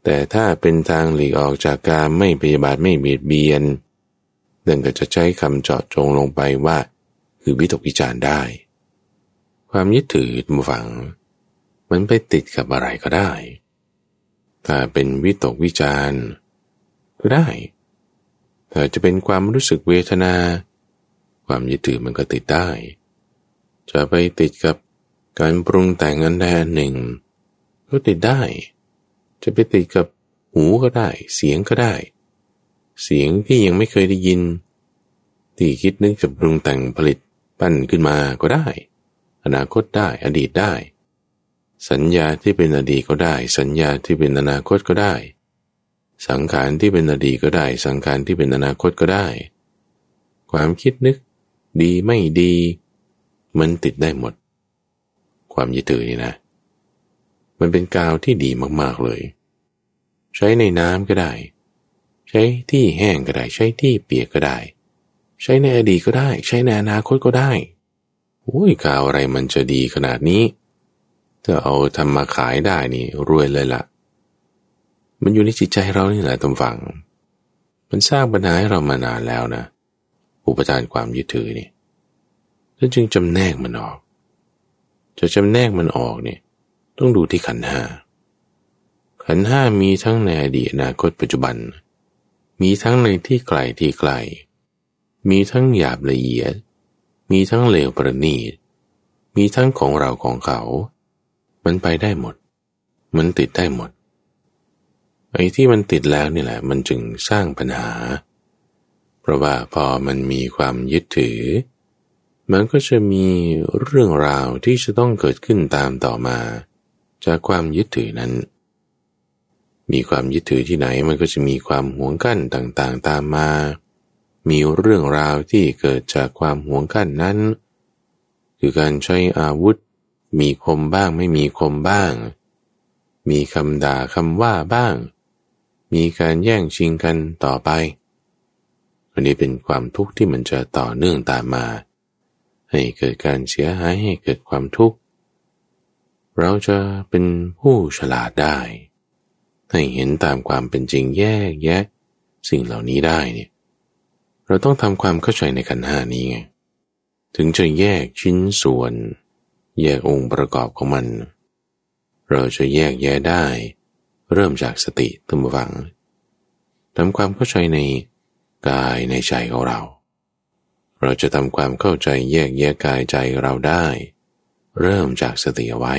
[SPEAKER 1] แต่ถ้าเป็นทางหลีกออกจากการไม่ปฏิบัติไม่เบียดเบียนนั่นก็จะใช้คำเจาะจงลงไปว่า คือวิตกวิจารได้ ความยึดถือมฝัง มันไปติดกับอะไรก็ได้ ถ้าเป็นวิตกวิจารก็ได้ถ้าจะเป็นความรู้สึกเวทนา ความยึดถือมันก็ติดได้ จะไปติดกับการปรุงแต่งอันใดอันหนึ่ง ก็ติดได้ จะไปติดกับหูก็ได้ เสียงก็ได้ เสียงที่ยังไม่เคยได้ยิน ที่คิดนึกจะปรุงแต่งผลิตปั้นขึ้นมาก็ได้ อนาคตได้ อดีตได้ สัญญาที่เป็นอดีตก็ได้ สัญญาที่เป็นอนาคตก็ได้ สังขารที่เป็นอดีตก็ได้ สังขารที่เป็นอนาคตก็ได้ ความคิดนึก ดีไม่ดี มันติดได้หมด ความยึดถือนี่นะ มันเป็นกาวที่ดีมากๆเลย ใช้ในน้ำก็ได้ ใช้ที่แห้งก็ได้ ใช้ที่เปียกก็ได้ ใช้ในอดีตก็ได้ ใช้ในอนาคตก็ได้โอ้ยกาวอะไรมันจะดีขนาดนี้จะเอาทำมาขายได้นี่รวยเลยละ่ะ มันอยู่ในจิตใจเรานี่แหละตำฝัง มันสร้างปัญหาให้เรามานานแล้วนะ อุปทานความยึดถือนี่ แลวจึงจำแนกมันออก จะจำแนกมันออกเนี่ย ต้องดูที่ขันห้าขันห้ามีทั้งในอดีตอนาคตปัจจุบัน มีทั้งในที่ไกลที่ไกล มีทั้งหยาบละเอียด มีทั้งเลวประณีต มีทั้งของเราของเขา มันไปได้หมด มันติดได้หมด ไอ้ที่มันติดแล้วนี่แหละ มันจึงสร้างปัญหา เพราะว่าพอมันมีความยึดถือ มันก็จะมีเรื่องราวที่จะต้องเกิดขึ้นตามต่อมา จากความยึดถือนั้น มีความยึดถือที่ไหนมันก็จะมีความหวงกั้นต่างๆตามมา มีเรื่องราวที่เกิดจากความหวงกั้นนั้น คือการใช้อาวุธ มีคมบ้างไม่มีคมบ้าง มีคำด่าคำว่าบ้าง มีการแย่งชิงกันต่อไป อันนี้เป็นความทุกข์ที่มันจะต่อเนื่องตามมา ให้เกิดการเสียหายให้เกิดความทุกข์ เราจะเป็นผู้ฉลาดได้ ให้เห็นตามความเป็นจริงแยกแยะ สิ่งเหล่านี้ได้เนี่ยเราต้องทำความเข้าใจในขันหานี้ไงถึงจะแยกชิ้นส่วน แยกองค์ประกอบของมัน เราจะแยกแยะได้ เริ่มจากสติตั้งฟังทำความเข้าใจในกายในใจของเรา เราจะทำความเข้าใจแยกแยะกายใจเราได้ เริ่มจากสติเอาไว้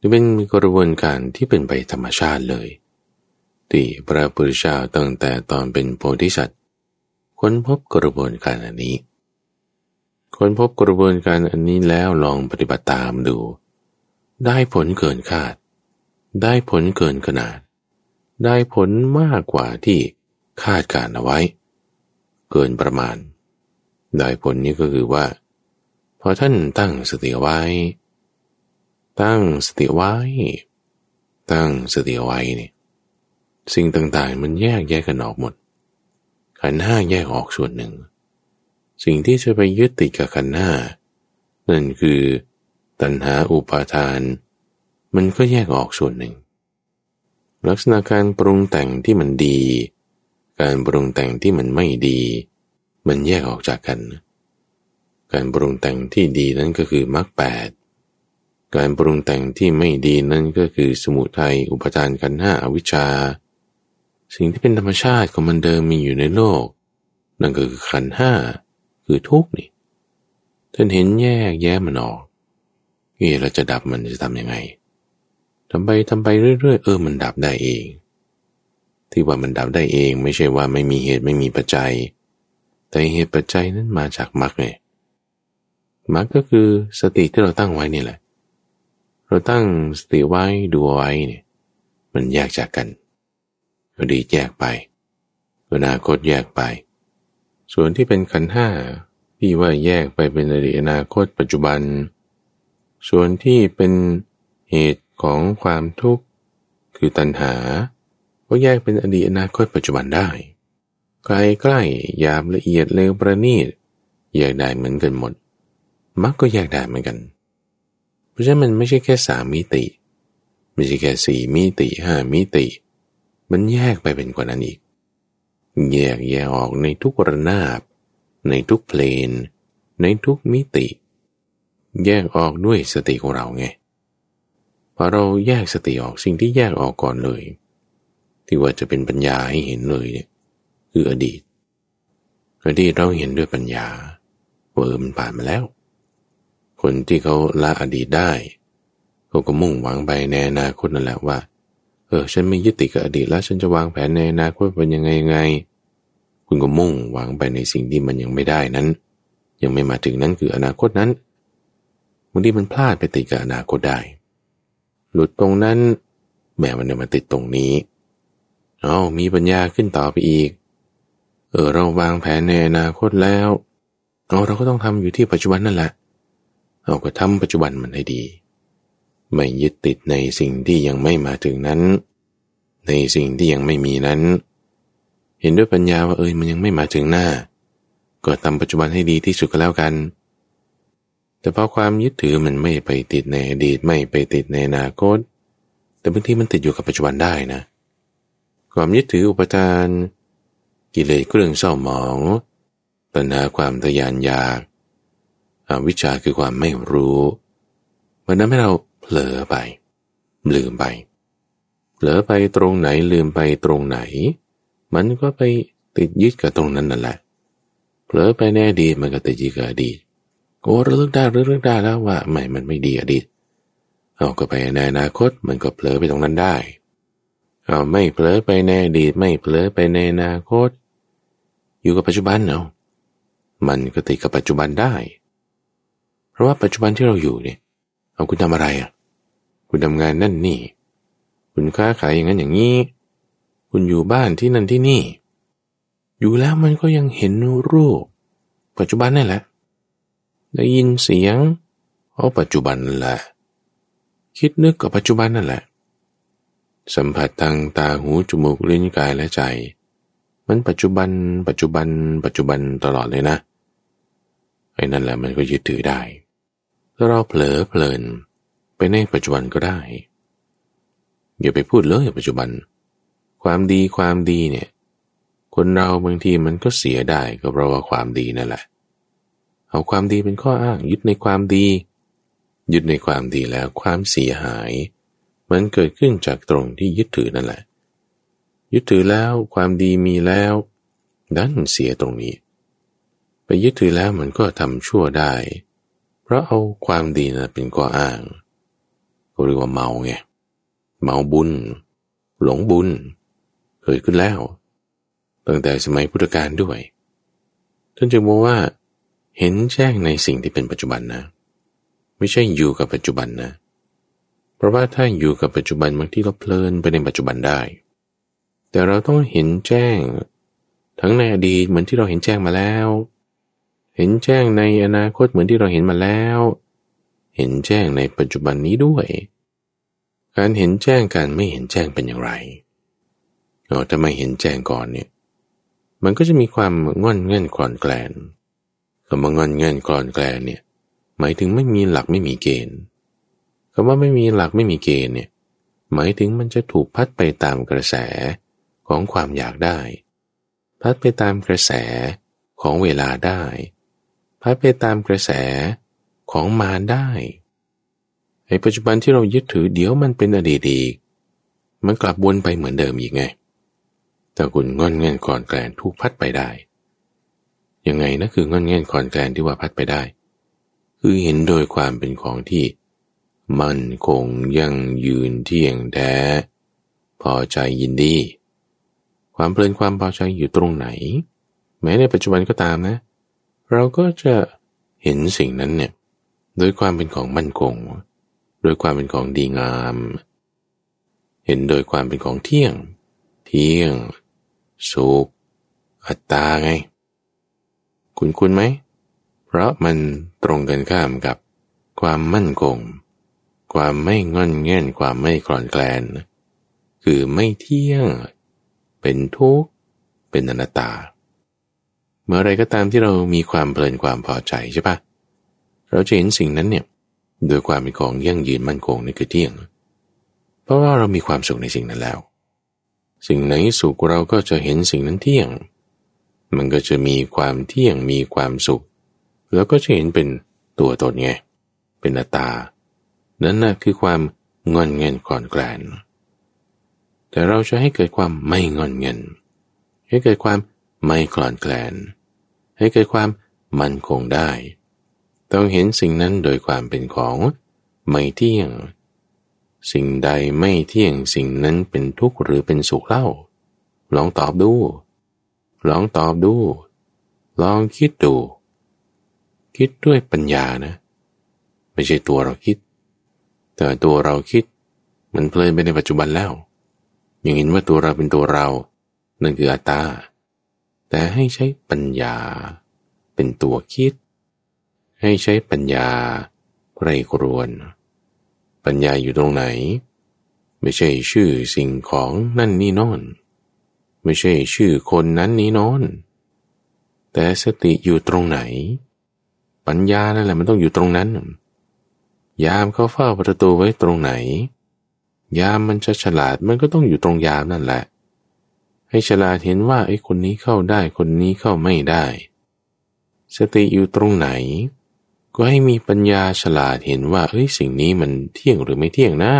[SPEAKER 1] จะเป็นกระบวนการที่เป็นไปธรรมชาติเลย ที่พระพุทธเจ้าตั้งแต่ตอนเป็นโพธิสัตว์ค้นพบกระบวนการอันนี้ ค้นพบกระบวนการอันนี้แล้วลองปฏิบัติตามดู ได้ผลเกินคาด ได้ผลเกินขนาด ได้ผลมากกว่าที่คาดการเอาไว้ เกินประมาณ ได้ผลนี้ก็คือว่า พอท่านตั้งสติไว้ ตั้งสติไว้ ตั้งสติไว้เนี่ยสิ่งต่างๆ มันแยกแยกกันออกหมด ขันห้าแยกออกส่วนหนึ่ง สิ่งที่จะไปยึดติดกับขันห้านั่นคือตัณหาอุปาทาน มันก็แยกออกส่วนหนึ่ง ลักษณะการปรุงแต่งที่มันดี การปรุงแต่งที่มันไม่ดี มันแยกออกจากกัน การปรุงแต่งที่ดีนั้นก็คือมรรคแปดการปรุงแต่งที่ไม่ดีนั่นก็คือสมุทัยอุปทานกันห้าอวิชชา สิ่งที่เป็นธรรมชาติของมันเดิมมีอยู่ในโลก นั่นก็คือขันห้าคือทุกนี่ท่านเห็นแยกแยะมันออกเอเราจะดับมันจะทำยังไงทำไปทำไปเรื่อยๆเออมันดับได้เอง ที่ว่ามันดับได้เองไม่ใช่ว่าไม่มีเหตุไม่มีปัจจัย แต่เหตุปัจจัยนั้นมาจากมรรคไงมรรคก็คือสติที่เราตั้งไว้นี่แหละ เราตั้งสติไว้ดูไว้เนี่ย มันแยกจากกันอดีตแยกไปอนาคตแยกไป ส่วนที่เป็นขันห้าที่ว่าแยกไปเป็นอดีตอนาคตปัจจุบัน ส่วนที่เป็นเหตุของความทุกข์คือตัณหา ก็แยกเป็นอดีตอนาคตปัจจุบันได้ ไกลใกล้ยามละเอียดเร็วประณีตแยกได้เหมือนกันหมดมักก็แยกได้เหมือนกัน เพราะฉะนั้นมันไม่ใช่แค่สามมิติ ไม่ใช่แค่สี่มิติห้ามิติ มันแยกไปเป็นกว่านั้นอีก แยกแยกออกในทุกระนาบ ในทุกเพลน ในทุกมิติ แยกออกด้วยสติของเราไงพอเราแยกสติออกสิ่งที่แยกออกก่อนเลย ที่ว่าจะเป็นปัญญาให้เห็นเลยเนี่ย คืออดีตอดีตเราเห็นด้วยปัญญาว่าเออมันผ่านมาแล้ว คนที่เขาละอดีตได้เขาก็มุ่งหวังไปในอนาคตนั่นแหละว่า เออ ฉันไม่ยึดติดกับอดีตแล้วฉันจะวางแผนในอนาคตเป็นยังไงยังไง คุณก็มุ่งหวังไปในสิ่งที่มันยังไม่ได้นั้น ยังไม่มาถึงนั้นคืออนาคตนั้นบางทีมันพลาดไปติดกับอนาคตได้ หลุดตรงนั้นแม้มันจะมาติดตรงนี้ เอามีปัญญาขึ้นต่อไปอีก เออเราวางแผนในอนาคตแล้วเอาเราก็ต้องทำอยู่ที่ปัจจุบันนั่นแหละเราก็ทำปัจจุบันมันให้ดี ไม่ยึดติดในสิ่งที่ยังไม่มาถึงนั้น ในสิ่งที่ยังไม่มีนั้น เห็นด้วยปัญญาว่าเอยมันยังไม่มาถึงหน้า ก็ทำปัจจุบันให้ดีที่สุดก็แล้วกัน แต่พอความยึดถือมันไม่ไปติดในอดีตไม่ไปติดในอนาคต แต่บางทีมันติดอยู่กับปัจจุบันได้นะ ความยึดถืออุปทาน กิเลสเครื่องเศร้าหมองตัณหาความทยานอยากอวิชชาคือความไม่รู้ มันทำให้เราเผลอไป ลืมไปเผลอไปตรงไหนลืมไปตรงไหน มันก็ไปติดยึดกับตรงนั้นนั่นแหละเผลอไปแน่ดีมันก็ติดยึดกับอดีตโอ้เรื่องได้เรื่องได้แล้วว่าไม่มันไม่ดีอดีตเอาก็ไปในอนาคตมันก็เผลอไปตรงนั้นได้ เอาไม่เผลอไปในอดีตไม่เผลอไปในอนาคต อยู่กับปัจจุบันเนาะมันก็ติดกับปัจจุบันได้ เพราะว่าปัจจุบันที่เราอยู่เนี่ย เอาคุณทำอะไรอะ คุณทำงานนั่นนี่ คุณค้าขายอย่างนั้นอย่างนี้ คุณอยู่บ้านที่นั่นที่นี่ อยู่แล้วมันก็ยังเห็นรูป ปัจจุบันนี่แหละ ได้ยินเสียงเอาปัจจุบันนั่นแหละ คิดนึกกับปัจจุบันนั่นแหละ สัมผัสทางตาหูจมูกลิ้นกายและใจ มันปัจจุบัน ปัจจุบัน ปัจจุบันตลอดเลยนะไอ้นั่นแหละมันก็ยึดถือได้ถ้าเราเผลอเพลินไปในปัจจุบันก็ได้อย่าไปพูดเลยปัจจุบัน ความดีความดีเนี่ย คนเราบางทีมันก็เสียได้ก็เพราะว่าความดีนั่นแหละ เอาความดีเป็นข้ออ้างยึดในความดี ยึดในความดีแล้วความเสียหาย มันเกิดขึ้นจากตรงที่ยึดถือนั่นแหละ ยึดถือแล้วความดีมีแล้วดันเสียตรงนี้ ไปยึดถือแล้วมันก็ทำชั่วได้ เพราะเอาความดีนะเป็นข้ออ้างเรียกว่าเมาไงเมาบุญ หลงบุญเกิดขึ้นแล้ว ตั้งแต่สมัยพุทธกาลด้วยท่านจึงบอกว่า เห็นแจ้งในสิ่งที่เป็นปัจจุบันนะ ไม่ใช่อยู่กับปัจจุบันนะ เพราะว่าถ้าอยู่กับปัจจุบันบางที่เราเพลินไปในปัจจุบันได้ แต่เราต้องเห็นแจ้ง ทั้งในอดีตเหมือนที่เราเห็นแจ้งมาแล้ว เห็นแจ้งในอนาคตเหมือนที่เราเห็นมาแล้ว เห็นแจ้งในปัจจุบันนี้ด้วย การเห็นแจ้งการไม่เห็นแจ้งเป็นอย่างไรเราถ้าไม่เห็นแจ้งก่อนเนี่ย มันก็จะมีความงอนเงื่อนคลอนแกลนคำว่างอนเงื่อนคลอนแกลนเนี่ย หมายถึงไม่มีหลักไม่มีเกณฑ์ คำว่าไม่มีหลักไม่มีเกณฑ์เนี่ยหมายถึงมันจะถูกพัดไปตามกระแสของความอยากได้ พัดไปตามกระแสของเวลาได้ พัดไปตามกระแสของมาได้ไอ้ปัจจุบันที่เรายึดถือเดี๋ยวมันเป็นอดีตอีก มันกลับวนไปเหมือนเดิมอีกไง แต่คุณงอนเง่นก่อนแกลนทุกพัดไปได้ ยังไงนะคืองอนเง่นก่อนแกลนที่ว่าพัดไปได้ คือเห็นโดยความเป็นของที่ มั่นคงยังยืนเที่ยงแท้ พอใจยินดี ความเพลินความพอใจอยู่ตรงไหน แม้ในปัจจุบันก็ตามนะ เราก็จะเห็นสิ่งนั้นเนี่ยโดยความเป็นของมั่นคง โดยความเป็นของดีงาม เห็นโดยความเป็นของเที่ยง เที่ยง สุข อัตตาไง คุณคุณไหม เพราะมันตรงกันข้ามกับความมั่นคง ความไม่งอนเง่นความไม่คลอนแกลน คือไม่เที่ยง เป็นทุกข์ เป็นอนัตตา เมื่อไรก็ตามที่เรามีความเพลินความพอใจใช่ปะเราจะเห็นสิ่งนั้นเนี่ยโดยความเป็นของยั่งยืนมั่นคงนี่คือเที่ยง เพราะว่าเรามีความสุขในสิ่งนั้นแล้ว สิ่งไหนสุขเราก็จะเห็นสิ่งนั้นเที่ยง มันก็จะมีความเที่ยงมีความสุข แล้วก็จะเห็นเป็นตัวตนไง เป็นอัตตา นั่นน่ะคือความงอนเงินก่อนแกลน แต่เราจะให้เกิดความไม่งอนเงิน ให้เกิดความไม่คลอนแกลน ให้เกิดความมั่นคงได้ ต้องเห็นสิ่งนั้นโดยความเป็นของไม่เที่ยง สิ่งใดไม่เที่ยงสิ่งนั้นเป็นทุกข์หรือเป็นสุขเล่า ลองตอบดู ลองตอบดู ลองคิดดู คิดด้วยปัญญานะ ไม่ใช่ตัวเราคิด แต่ตัวเราคิด มันเพลินไปในปัจจุบันแล้วยังเห็นว่าตัวเราเป็นตัวเรา นั่นคืออัตตา แต่ให้ใช้ปัญญา เป็นตัวคิด ให้ใช้ปัญญาไรกรวน ปัญญาอยู่ตรงไหน ไม่ใช่ชื่อสิ่งของนั่นนี่นอน ไม่ใช่ชื่อคนนั้นนี้นอนแต่สติอยู่ตรงไหน ปัญญานั่นแหละมันต้องอยู่ตรงนั้น ยามเขาเฝ้าประตูไว้ตรงไหน ยามมันจะฉลาดมันก็ต้องอยู่ตรงยามนั่นแหละ ให้ฉลาดเห็นว่าไอ้คนนี้เข้าได้คนนี้เข้าไม่ได้ สติอยู่ตรงไหน ก็ให้มีปัญญาฉลาดเห็นว่าเอ้ยสิ่งนี้มันเที่ยงหรือไม่เที่ยงนะ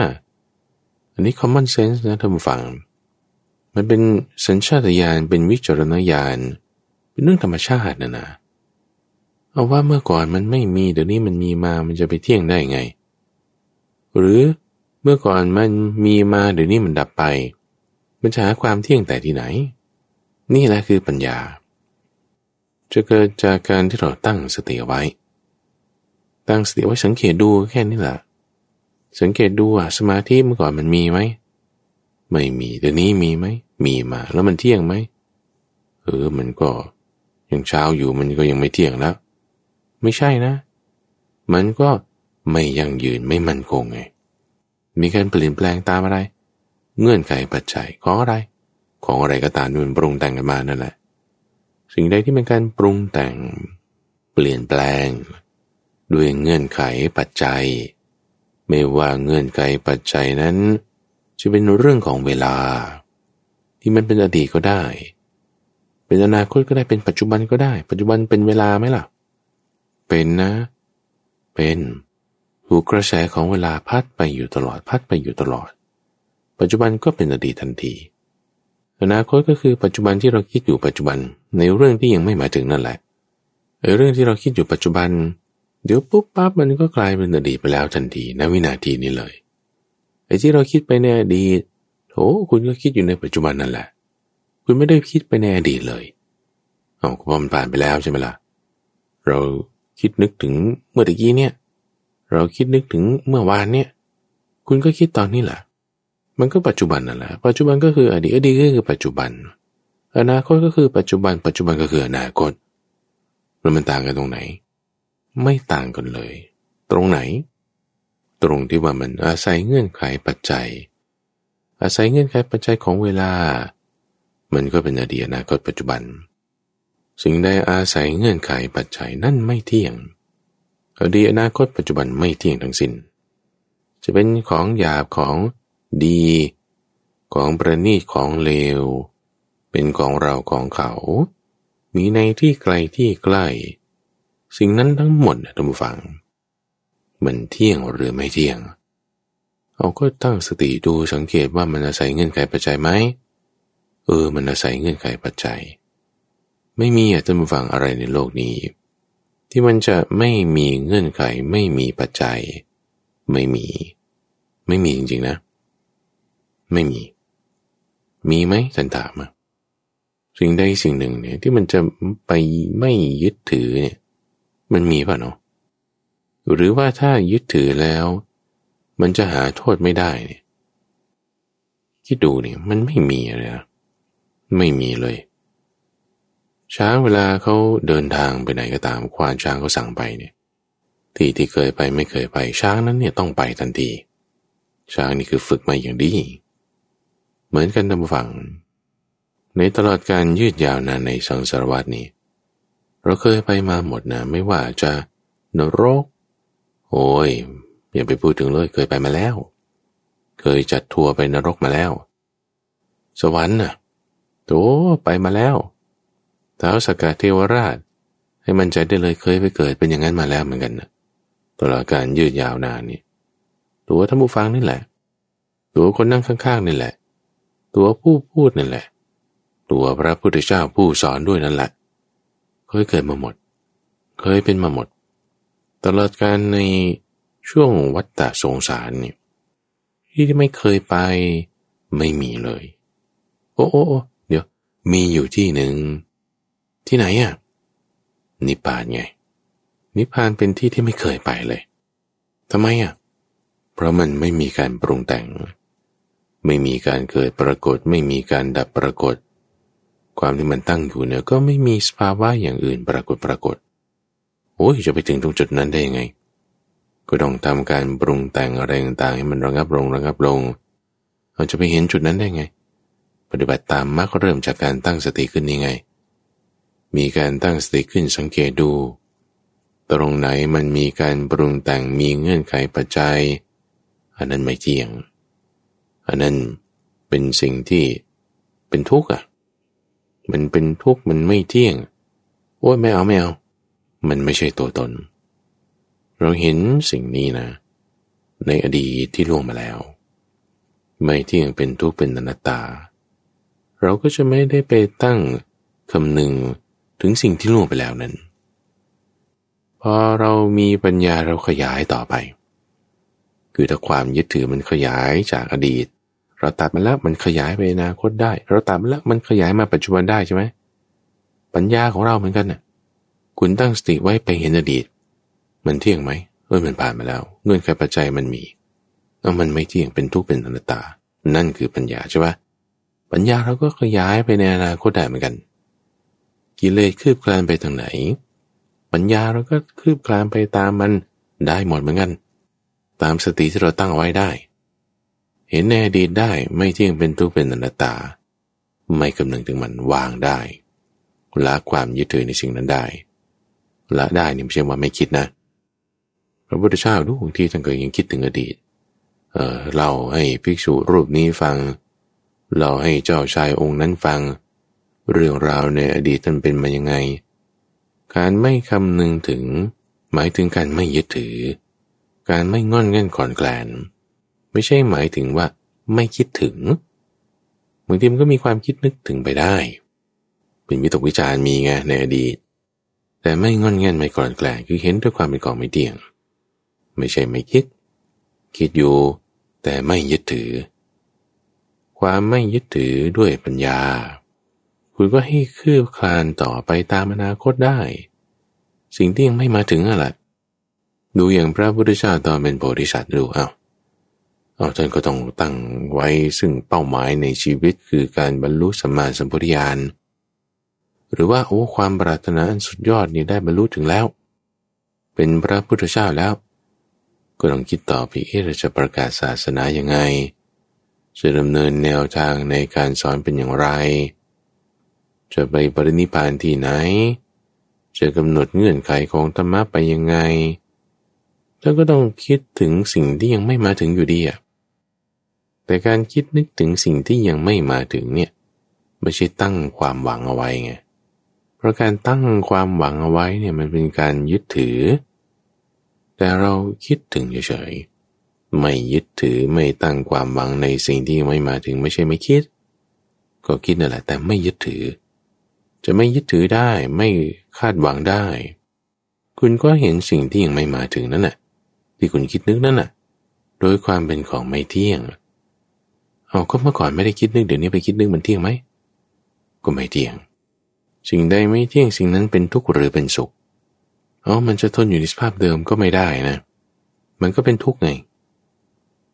[SPEAKER 1] อันนี้ common sense นะท่านผู้ฟัง มันเป็นสัญชาตญาณเป็นวิจารณญาณเป็นเรื่องธรรมชาตินะนะ เอาว่าเมื่อก่อนมันไม่มีเดี๋ยวนี้มันมีมามันจะไปเที่ยงได้ไง หรือเมื่อก่อนมันมีมาเดี๋ยวนี้มันดับไป มันจะหาความเที่ยงแต่ที่ไหน นี่แหละคือปัญญา จะเกิดจากการที่เราตั้งสติไว้ ตั้งสติไว้สังเกตดูแค่นี้แหละสังเกตดูอะสมาธิเมื่อก่อนมันมีไหมไม่มีเดี๋ยวนี้มีไหมมีมา แล้วมันเที่ยงไหมเออมันก็ยังเช้าอยู่มันก็ยังไม่เที่ยงแล้ว ไม่ใช่นะ มันก็ไม่ยั่งยืนไม่มั่นคงไง มีการเปลี่ยนแปลงตามอะไร เงื่อนไขปัจจัยของอะไร ของอะไรก็ตามมันปรุงแต่งกันมานั่นแหละ สิ่งใดที่เป็นการปรุงแต่ง เปลี่ยนแปลง ด้วยเงื่อนไขปัจจัย ไม่ว่าเงื่อนไขปัจจัยนั้น จะเป็นเรื่องของเวลา ที่มันเป็นอดีตก็ได้ เป็นอนาคตก็ได้เป็นปัจจุบันก็ได้ ปัจจุบันเป็นเวลาไหมล่ะ เป็นนะ เป็นถูกกระแสของเวลาพัดไปอยู่ตลอดพัดไปอยู่ตลอด ปัจจุบันก็เป็นอดีตทันทีอนาคตก็คือปัจจุบันที่เราคิดอยู่ปัจจุบันในเรื่องที่ยังไม่มาถึงนั่นแหละเรื่องที่เราคิดอยู่ปัจจุบัน เดี๋ยวปุ๊บปั๊บมันก็กลายเป็นอดีตไปแล้วทันทีณวินาทีนี้เลยไอ้ที่เราคิดไปในอดีตโถคุณก็คิดอยู่ในปัจจุบันนั่นแหละ คุณไม่ได้คิดไปในอดีตเลยเอาพอมันผ่านไปแล้วใช่ไหมล่ะ เรา คิดนึกถึงเมื่อตะกี้เนี่ย เราคิดนึกถึงเมื่อวานเนี่ย คุณก็คิดตอนนี้แหละ มันก็ปัจจุบันนั่นแหละ ปัจจุบันก็คืออดีต อดีตก็คือปัจจุบัน อนาคตก็คือปัจจุบัน ปัจจุบันก็คืออนาคตแล้วมันต่างกันตรงไหน ไม่ต่างกันเลย ตรงไหน ตรงที่ว่ามันอาศัยเงื่อนไขปัจจัย อาศัยเงื่อนไขปัจจัยของเวลา มันก็เป็นอดีตอนาคตปัจจุบัน สิ่งใดอาศัยเงื่อนไขปัจจัยนั่นไม่เที่ยงอดีตอนาคตปัจจุบันไม่เที่ยงทั้งสิน้น จะเป็นของหยาบของดี ของประณีตของเลว เป็นของเราของเขา มีในที่ไกลที่ใกล้ สิ่งนั้นทั้งหมดท่านผู้ฟัง มันเที่ยงหรือไม่เที่ยง เราก็ตั้งสติดูสังเกตว่ามันอาศัยเงื่อนไขปัจจัยไหมเออ มันอาศัยเงื่อนไขปัจจัย ไม่มีอะท่านผู้ฟังอะไรในโลกนี้ ที่มันจะไม่มีเงื่อนไข ไม่มีปัจจัย ไม่มี ไม่มีจริงๆนะ ไม่มี มีไหมท่านถามสิ่งใดสิ่งหนึ่งเนี่ยที่มันจะไปไม่ยึดถือเนี่ย มันมีป่ะเนาะหรือว่าถ้ายึดถือแล้ว มันจะหาโทษไม่ได้เนี่ยคิดดูเนี่ยมันไม่มีเลยนะไม่มีเลย ช้างเวลาเขาเดินทางไปไหนก็ตามควานช้างเขาสั่งไปเนี่ยที่ที่เคยไปไม่เคยไปช้างนั้นเนี่ยต้องไปทันที ช้างนี่คือฝึกมาอย่างดี เหมือนกันทำฝัง ในตลอดการยืดยาวนานในสังสารวัตนี้ เราเคยไปมาหมดนะไม่ว่าจะนรก โอ้ยอย่าไปพูดถึงเลยเคยไปมาแล้ว เคยจัดทัวร์ไปนรกมาแล้ว สวรรค์น่ะโตไปมาแล้ว ท้าวสกกาเทวราช ให้มันใจได้เลยเคยไปเกิดเป็นอย่างนั้นมาแล้วเหมือนกันนะตลอดการยืดยาวนานนี่ตัวท่านผู้ฟังนี่แหละ ตัวคนนั่งข้างๆนี่แหละ ตัวผู้พูดนั่นแหละ ตัวพระพุทธเจ้าผู้สอนด้วยนั่นแหละเคยเกิดมาหมด เคยเป็นมาหมด ตลอดการในช่วงวัฏฏะสงสารนี่ที่ไม่เคยไปไม่มีเลย โอ้โอ้เดี๋ยว มีอยู่ที่หนึ่ง ที่ไหนอะนิพพานไง นิพพานเป็นที่ที่ไม่เคยไปเลยทำไมอะเพราะมันไม่มีการปรุงแต่ง ไม่มีการเกิดปรากฏ ไม่มีการดับปรากฏ ความที่มันตั้งอยู่เนี่ยก็ไม่มีสภาวะอย่างอื่นปรากฏปรากฏโอ้ยจะไปถึงตรงจุดนั้นได้ยังไง ก็ต้องทำการปรุงแต่งอะไรต่างๆให้มันระงับลงระงับลง เราจะไปเห็นจุดนั้นได้ไง ปฏิบัติตามมักเริ่มจากการตั้งสติขึ้นนี่ไง มีการตั้งสติขึ้นสังเกตดู ตรงไหนมันมีการปรุงแต่งมีเงื่อนไขปัจจัย อันนั้นไม่เที่ยง อันนั้นเป็นสิ่งที่เป็นทุกข์อะ มันเป็นทุกข์มันไม่เที่ยง โอ้ยไม่เอาไม่เอามันไม่ใช่ตัวตน เราเห็นสิ่งนี้นะ ในอดีตที่ล่วงมาแล้ว ไม่เที่ยงเป็นทุกข์เป็นอนัตตา เราก็จะไม่ได้ไปตั้งคำหนึ่ง ถึงสิ่งที่ล่วงไปแล้วนั้น พอเรามีปัญญาเราขยายต่อไป คือถ้าความยึดถือมันขยายจากอดีต เราตัดมันแล้วมันขยายไปอนาคตได้ เราตัดมันแล้วมันขยายมาปัจจุบันได้ใช่ไหมปัญญาของเราเหมือนกันน่ะ คุณตั้งสติไว้ไปเห็นอดีต มันเที่ยงไหมเออมันผ่านมาแล้ว เงื่อนไขปัจจัยมันมีเอามันไม่เที่ยงเป็นทุกข์เป็นอนัตตา นั่นคือปัญญาใช่ปะปัญญาเราก็ขยายไปในอนาคตได้เหมือนกัน กิเลสคืบคลานไปทางไหน ปัญญาเราก็คืบคลานไปตามมันได้หมดเหมือนกัน ตามสติที่เราตั้งไว้ได้ เห็นในอดีตได้ไม่เที่ยงเป็นทุกข์เป็นอนัตตา ไม่คำนึงถึงมันวางได้ละความยึดถือในสิ่งนั้นได้ละได้นี่ไม่ใช่ว่าไม่คิดนะ พระพุทธเจ้าดูบางทีท่านก็ยังคิดถึงอดีต เออเราให้ภิกษุรูปนี้ฟัง เราให้เจ้าชายองค์นั้นฟัง เรื่องราวในอดีตท่านเป็นมายังไง การไม่คำนึงถึง หมายถึงการไม่ยึดถือ การไม่งอนเง่นก่อนแกลน ไม่ใช่หมายถึงว่าไม่คิดถึงบางทีมันก็มีความคิดนึกถึงไปได้ เป็นวิตกวิจารมีไงในอดีต แต่ไม่งอนเง่นไม่ก่อนแกลนคือเห็นด้วยความเป็นของไม่เที่ยง ไม่ใช่ไม่คิด คิดอยู่ แต่ไม่ยึดถือ ความไม่ยึดถือด้วยปัญญา คุณก็ให้คืบคลานต่อไปตามอนาคตได้ สิ่งที่ยังไม่มาถึงอะไรดูอย่างพระพุทธเจ้าตอนเป็นโพธิสัตว์ดูเอาเอาท่านก็ต้องตั้งไว้ซึ่งเป้าหมายในชีวิตคือการบรรลุสัมมาสัมพุทธญาณหรือว่าโอ้ความปรารถนาอันสุดยอดนี่ได้บรรลุถึงแล้ว เป็นพระพุทธเจ้าแล้ว ก็ต้องคิดต่อไปเอเราจะประกาศศาสนายังไง จะดำเนินแนวทางในการสอนเป็นอย่างไร จะไปปรินิพานที่ไหน จะกำหนดเงื่อนไขของธรรมะไปยังไงแล้วก็ต้องคิดถึงสิ่งที่ยังไม่มาถึงอยู่ดีอะแต่การคิดนึกถึงสิ่งที่ยังไม่มาถึงเนี่ยไม่ใช่ตั้งความหวังเอาไว้ไง เพราะการตั้งความหวังเอาไว้เนี่ยมันเป็นการยึดถือ แต่เราคิดถึงเฉยๆ ไม่ยึดถือไม่ตั้งความหวังในสิ่งที่ไม่มาถึงไม่ใช่ไม่คิด ก็คิดนั่นแหละแต่ไม่ยึดถือ จะไม่ยึดถือได้ไม่คาดหวังได้ คุณก็เห็นสิ่งที่ยังไม่มาถึงนั่นแหละที่คุณคิดนึกนั่นน่ะ โดยความเป็นของไม่เที่ยงเอาก็เมื่อก่อนไม่ได้คิดนึกเดี๋ยวนี้ไปคิดนึกมันเที่ยงไหมก็ไม่เที่ยง สิ่งใดไม่เที่ยงสิ่งนั้นเป็นทุกข์หรือเป็นสุขเอามันจะทนอยู่ในสภาพเดิมก็ไม่ได้นะ มันก็เป็นทุกข์ไง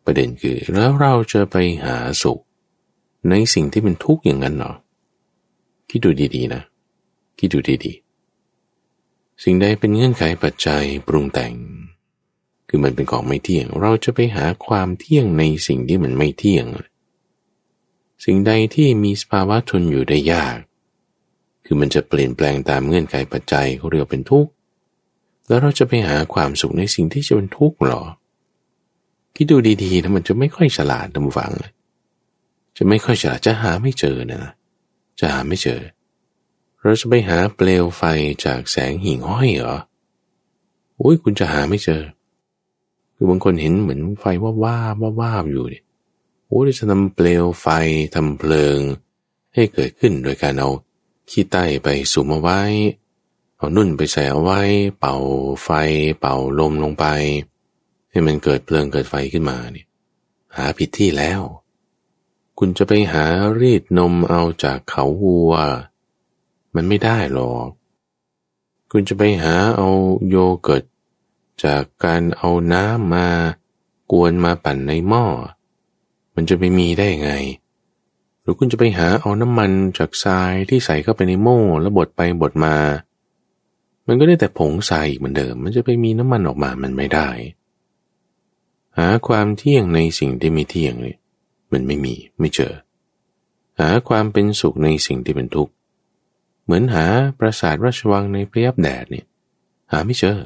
[SPEAKER 1] ประเด็นคือแล้วเราจะไปหาสุข ในสิ่งที่เป็นทุกข์อย่างนั้นหรอ คิดดูดีๆนะ คิดดูดีๆ สิ่งใดเป็นเงื่อนไขปัจจัยปรุงแต่ง คือมันเป็นของไม่เที่ยง เราจะไปหาความเที่ยงในสิ่งที่มันไม่เที่ยง สิ่งใดที่มีสภาวะทนอยู่ได้ยาก คือมันจะเปลี่ยนแปลงตามเงื่อนไขปัจจัยเขาเรียกเป็นทุกข์ แล้วเราจะไปหาความสุขในสิ่งที่จะเป็นทุกข์หรอ คิดดูดีๆนะมันจะไม่ค่อยฉลาดนผู้ฟัง จะไม่ค่อยฉลาดจะหาไม่เจอนะ จะหาไม่เจอ เราจะไปหาเปลวไฟจากแสงหิ่งห้อยเหรอโอ้ยคุณจะหาไม่เจอ คือบางคนเห็นเหมือนไฟว่าว่าว่าว่าอยู่เนี่ยโอ้ยจะทำเปลวไฟทำเพลิง ให้เกิดขึ้นโดยการเอาขี้ใต้ไปสุมเอาไว้ เอานุ่นไปใส่เอาไว้ เป่าไฟ เป่าลมลงไป ให้มันเกิดเพลิงเกิดไฟขึ้นมาเนี่ยหาผิดที่แล้ว คุณจะไปหารีดนมเอาจากเขาวัว มันไม่ได้หรอก คุณจะไปหาเอาโยเกิร์ตจากการเอาน้ำมากวนมาปั่นในหม้อ มันจะไปมีได้ไง หรือคุณจะไปหาเอาน้ำมันจากทรายที่ใส่เข้าไปในโม่แล้วบดไปบดมา มันก็ได้แต่ผงทรายเหมือนเดิม มันจะไปมีน้ำมันออกมามันไม่ได้ หาความเที่ยงในสิ่งที่ไม่เที่ยงเลย มันไม่มีไม่เจอ หาความเป็นสุขในสิ่งที่เป็นทุกข์ เหมือนหาปราสาทราชวังในพยับแดดเนี่ยหาไม่เจอ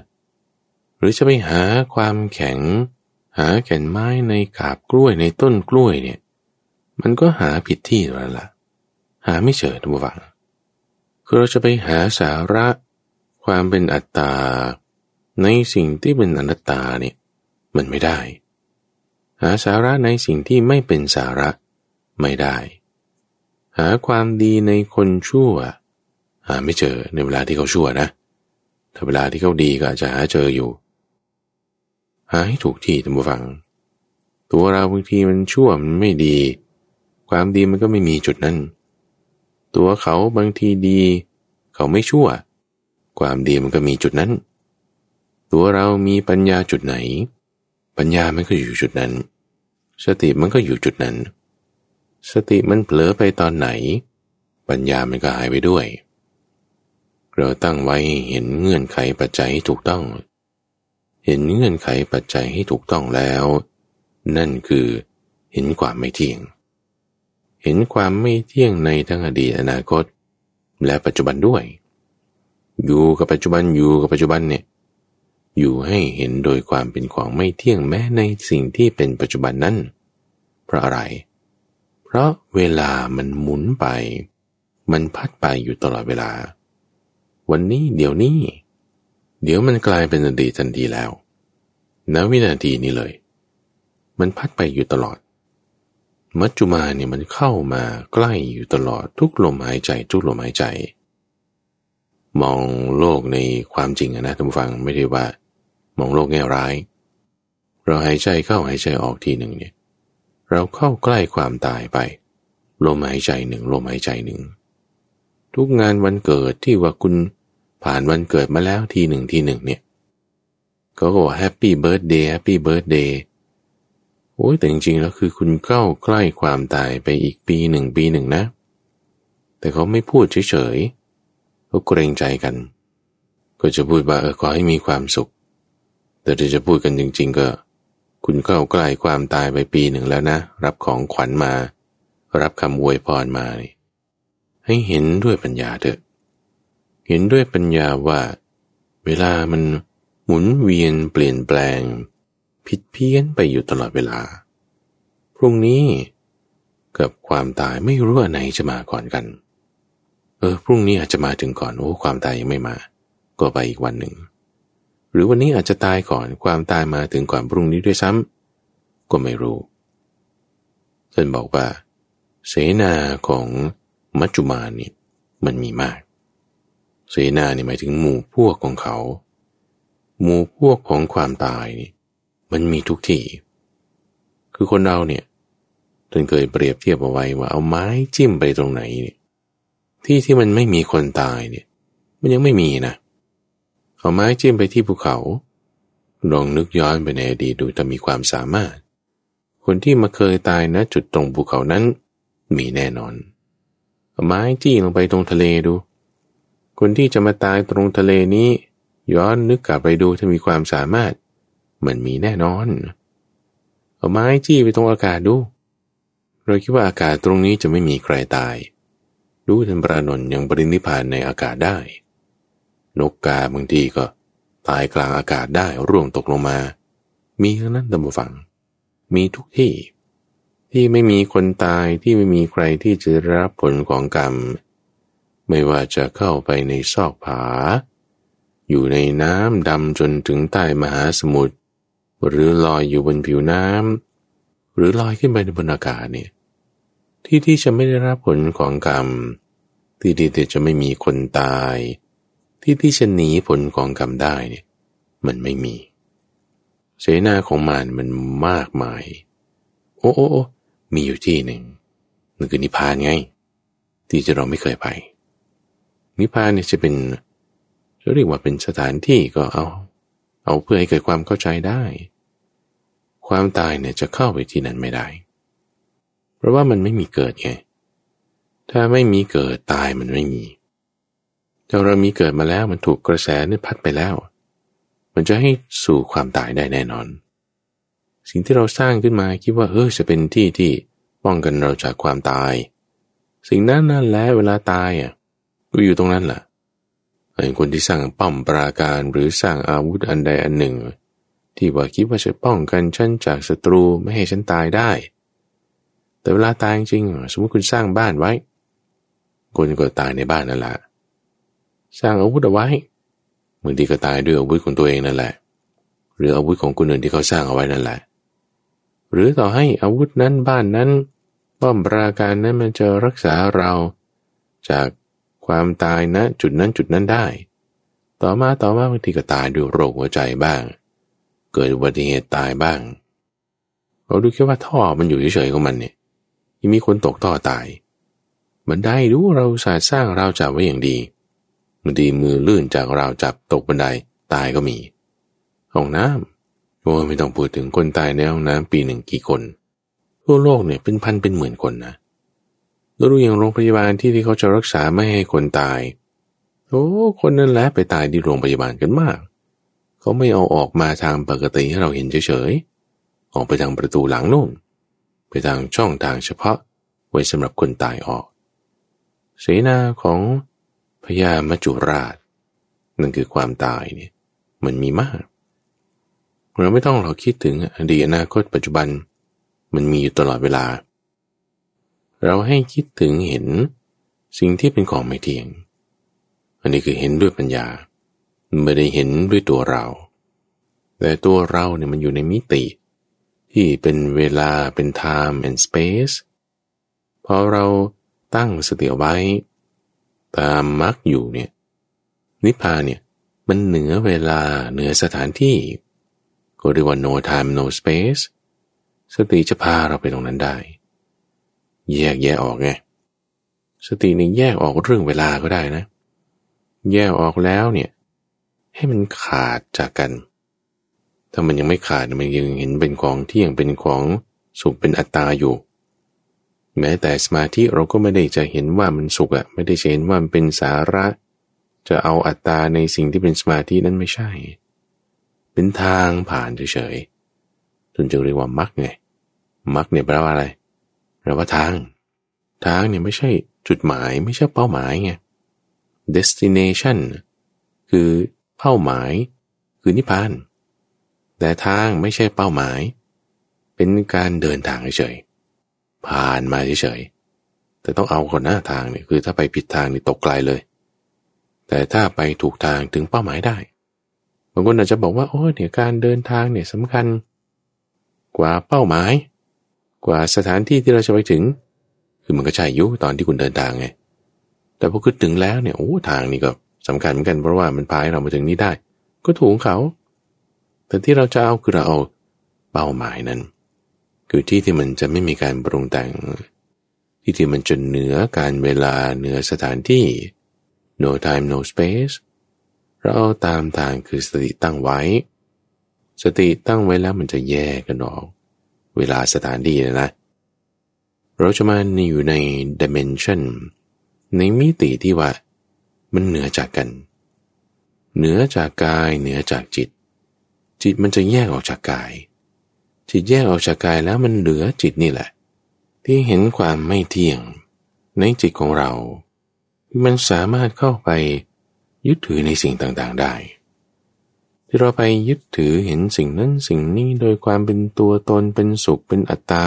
[SPEAKER 1] หรือจะไปหาความแข็ง หาแก่นไม้ในกาบกล้วยในต้นกล้วยเนี่ยมันก็หาผิดที่แล้วล่ะ หาไม่เจอทุกฝังคือเราจะไปหาสาระ ความเป็นอัตตา ในสิ่งที่เป็นอนัตตาเนี่ยมันไม่ได้ หาสาระในสิ่งที่ไม่เป็นสาระไม่ได้ หาความดีในคนชั่ว หาไม่เจอในเวลาที่เขาชั่วนะถ้าเวลาที่เขาดีก็อาจจะหาเจออยู่ หาให้ถูกที่ทุกฝัง ตัวเราบางทีมันชั่วมันไม่ดี ความดีมันก็ไม่มีจุดนั้น ตัวเขาบางทีดี เขาไม่ชั่ว ความดีมันก็มีจุดนั้น ตัวเรามีปัญญาจุดไหน ปัญญามันก็อยู่จุดนั้น สติมันก็อยู่จุดนั้น สติมันเผลอไปตอนไหน ปัญญามันก็หายไปด้วย เราตั้งไว้เห็นเงื่อนไขปัจจัยให้ถูกต้อง เห็นเงื่อนไขปัจจัยให้ถูกต้องแล้ว นั่นคือเห็นความไม่เที่ยง เห็นความไม่เที่ยงในทั้งอดีตอนาคต และปัจจุบันด้วย อยู่กับปัจจุบันอยู่กับปัจจุบันเนี่ย อยู่ให้เห็นโดยความเป็นของไม่เที่ยงแม้ในสิ่งที่เป็นปัจจุบันนั้น เพราะอะไร เพราะเวลามันหมุนไป มันพัดไปอยู่ตลอดเวลา วันนี้เดี๋ยวนี้ เดี๋ยวมันกลายเป็นอดีตทันทีแล้วณวินาทีนี้เลย มันพัดไปอยู่ตลอด มัจจุมาเนี่ยมันเข้ามาใกล้อยู่ตลอดทุกลมหายใจทุกลมหายใจ มองโลกในความจริงนะท่านผู้ฟังไม่ได้ว่า มองโลกแง่ร้าย เราหายใจเข้าหายใจออกทีหนึ่งเนี่ย เราเข้าใกล้ความตายไปลมหายใจหนึ่งลมหายใจหนึ่ง ทุกงานวันเกิดที่ว่าคุณผ่านวันเกิดมาแล้วทีหนึ่งทีหนึ่งเนี่ยเขาก็บอก happy birthday happy birthday โอ้ยแต่จริงๆแล้วคือคุณเข้าใกล้ความตายไปอีกปีหนึ่งปีหนึ่งนะ แต่เขาไม่พูดเฉยๆ เขาเกรงใจกัน ก็จะพูดว่าเออขอให้มีความสุข แต่ถ้าจะพูดกันจริง ๆ ก็ คุณเข้าใกล้ความตายไปปีหนึ่งแล้วนะ รับของขวัญมา รับคำอวยพรมา ให้เห็นด้วยปัญญาเถอะ เห็นด้วยปัญญาว่า เวลามันหมุนเวียนเปลี่ยนแปลง ผิดเพี้ยนไปอยู่ตลอดเวลา พรุ่งนี้กับความตายไม่รู้อันไหนจะมาก่อนกัน เออพรุ่งนี้อาจจะมาถึงก่อนโอ้ความตายยังไม่มา ก็ไปอีกวันหนึ่ง หรือวันนี้อาจจะตายก่อนความตายมาถึงก่อนพรุ่งนี้ด้วยซ้ำก็ไม่รู้ท่านบอกว่า เสนาของมัจจุมานี่มันมีมาก เสนาเนี่หมายถึงหมู่พวกของเขา หมู่พวกของความตายนี่มันมีทุกที่ คือคนเราเนี่ยท่านเคยเปรียบเทียบเอาไว้ว่าเอาไม้จิ้มไปตรงไหนเนี่ย ที่ที่มันไม่มีคนตายเนี่ย มันยังไม่มีนะ เอาไม้จิ้มไปที่ภูเขา ลองนึกย้อนไปในอดีตดูถ้ามีความสามารถ คนที่มาเคยตายนะจุดตรงภูเขานั้น มีแน่นอน เอาไม้จี้ลงไปตรงทะเลดู คนที่จะมาตายตรงทะเลนี้ ย้อนนึกกลับไปดูถ้ามีความสามารถ มันมีแน่นอน เอาไม้จี้ไปตรงอากาศดู เราคิดว่าอากาศตรงนี้จะไม่มีใครตาย ดูท่านพระนนท์ยังปรินิพานในอากาศได้ นกกาบางทีก็ตายกลางอากาศได้ร่วงตกลงมา มีทั้งนั้นตามฟัง มีทุกที่ ที่ไม่มีคนตายที่ไม่มีใครที่จะรับผลของกรรม ไม่ว่าจะเข้าไปในซอกผา อยู่ในน้ำดำจนถึงใต้มหาสมุทรหรือลอยอยู่บนผิวน้ำหรือลอยขึ้นไปในบนอากาศเนี่ย ที่ที่จะไม่ได้รับผลของกรรม ที่ที่จะไม่มีคนตาย ที่ที่จะหนีผลของกรรมได้เนี่ยมันไม่มี เสนาของมันมันมากมาย โอ้โอ้โอ้มีอยู่ที่หนึ่งนั่นคือนิพพานไง ที่จะเราไม่เคยไป นิพพานเนี่ยจะเป็นจะเรียกว่าเป็นสถานที่ก็เอา เอาเพื่อให้เกิดความเข้าใจได้ ความตายเนี่ยจะเข้าไปที่นั้นไม่ได้ เพราะว่ามันไม่มีเกิดไง ถ้าไม่มีเกิดตายมันไม่มีถ้าเรามีเกิดมาแล้วมันถูกกระแสเนี่ยพัดไปแล้ว มันจะให้สู่ความตายได้แน่นอน สิ่งที่เราสร้างขึ้นมาคิดว่าเออจะเป็นที่ที่ป้องกันเราจากความตาย สิ่งนั้นนั่นแหละเวลาตายอะก็อยู่ตรงนั้นแหละไอ้คนที่สร้างป้อมปราการหรือสร้างอาวุธอันใดอันหนึ่ง ที่ว่าคิดว่าจะป้องกันฉันจากศัตรูไม่ให้ฉันตายได้ แต่เวลาตายจริง สมมติคุณสร้างบ้านไว้คนก็ตายในบ้านนั่นแหละสร้างอาวุธเอาไว้บางทีก็ตายด้วยอาวุธของตัวเองนั่นแหละ หรืออาวุธของคนอื่นที่เขาสร้างเอาไว้นั่นแหละ หรือต่อให้อาวุธนั้นบ้านนั้นป้อมปราการนั้นมันจะรักษาเราจากความตายนะจุดนั้นจุดนั้นได้ ต่อมาต่อมาบางทีก็ตายด้วยโรคหัวใจบ้าง เกิดอุบัติเหตุตายบ้าง เราดูแค่ว่าท่อมันอยู่เฉยๆของมันเนี่ย ยังมีคนตกท่อตาย มันได้ดูเราสาสร้างราวจับไว้อย่างดีบางทีมือลื่นจากราวจับตกบันไดตายก็มี ห้องน้ำโอ้ไม่ต้องพูดถึงคนตายในห้องน้ำปีหนึ่งกี่คน ทั่วโลกเนี่ยเป็นพันเป็นหมื่นคนนะแล้วดูอย่างโรงพยาบาลที่ที่เขาจะรักษาไม่ให้คนตาย โอ้คนนั้นแหละไปตายที่โรงพยาบาลกันมาก เขาไม่เอาออกมาทางปกติให้เราเห็นเฉยๆ ออกไปทางประตูหลังนู่น ไปทางช่องทางเฉพาะไว้สำหรับคนตายออก เสนาของพญามัจจุราช นั่นคือความตายเนี่ยมันมีมาก เราไม่ต้องเราคิดถึงอดีตอนาคตปัจจุบัน มันมีอยู่ตลอดเวลา เราให้คิดถึงเห็นสิ่งที่เป็นของไม่เที่ยง อันนี้คือเห็นด้วยปัญญา ไม่ได้เห็นด้วยตัวเรา แต่ตัวเราเนี่ยมันอยู่ในมิติ ที่เป็นเวลาเป็น time and space พอเราตั้งสติไว้ ตามมรรคอยู่เนี่ยนิพพานเนี่ยมันเหนือเวลาเหนือสถานที่ ก็เรียกว่า no time no space สติจะพาเราไปตรงนั้นได้ แยกแยกออกไงสตินี่แยกออกเรื่องเวลาก็ได้นะ แยกออกแล้วเนี่ย ให้มันขาดจากกัน ถ้ามันยังไม่ขาดมันยังเห็นเป็นของเที่ยงเป็นของสุขเป็นอัตตาอยู่ แม้แต่สมาธิเราก็ไม่ได้จะเห็นว่ามันสุขอะไม่ได้เห็นว่ามันเป็นสาระ จะเอาอัตตาในสิ่งที่เป็นสมาธินั้นไม่ใช่ เป็นทางผ่านเฉยๆจนจึงเรียกว่ามักไงมักเนี่ยแปลว่าอะไรแปลว่าทาง ทางเนี่ยไม่ใช่จุดหมายไม่ใช่เป้าหมายไง destination คือเป้าหมายคือนิพพาน แต่ทางไม่ใช่เป้าหมาย เป็นการเดินทางเฉยผ่านมาเฉยๆแต่ต้องเอาคนหน้าทางเนี่ยคือถ้าไปผิดทางนี่ตกไกลเลย แต่ถ้าไปถูกทางถึงเป้าหมายได้บางคนอาจจะบอกว่าโอ้เนี่ยการเดินทางเนี่ยสำคัญ กว่าเป้าหมาย กว่าสถานที่ที่เราจะไปถึง คือมันก็ใช่ยุตอนที่คุณเดินทางไงแต่พอขึ้นถึงแล้วเนี่ยโอ้ทางนี่ก็สำคัญเหมือนกันเพราะว่ามันพาให้เรามาถึงนี้ได้ ก็ถูกเขา แต่ที่เราจะเอาคือเราเอาเป้าหมายนั้น คือที่ที่มันจะไม่มีการปรุงแต่ง ที่ที่มันจะเหนือการเวลาเหนือสถานที่ no time no space เราเอาตามทางคือสติตั้งไว้ สติตั้งไว้แล้วมันจะแยกกันออกเวลาสถานที่นะ เราจะมาอยู่ใน dimension ในมิติที่ว่ามันเหนือจากกัน เหนือจากกายเหนือจากจิต จิตมันจะแยกออกจากกาย จิตแยกออกจากกายแล้วมันเหลือจิตนี่แหละ ที่เห็นความไม่เที่ยง ในจิตของเรา มันสามารถเข้าไปยึดถือในสิ่งต่างๆได้ ที่เราไปยึดถือเห็นสิ่งนั้นสิ่งนี้โดยความเป็นตัวตนเป็นสุขเป็นอัตตา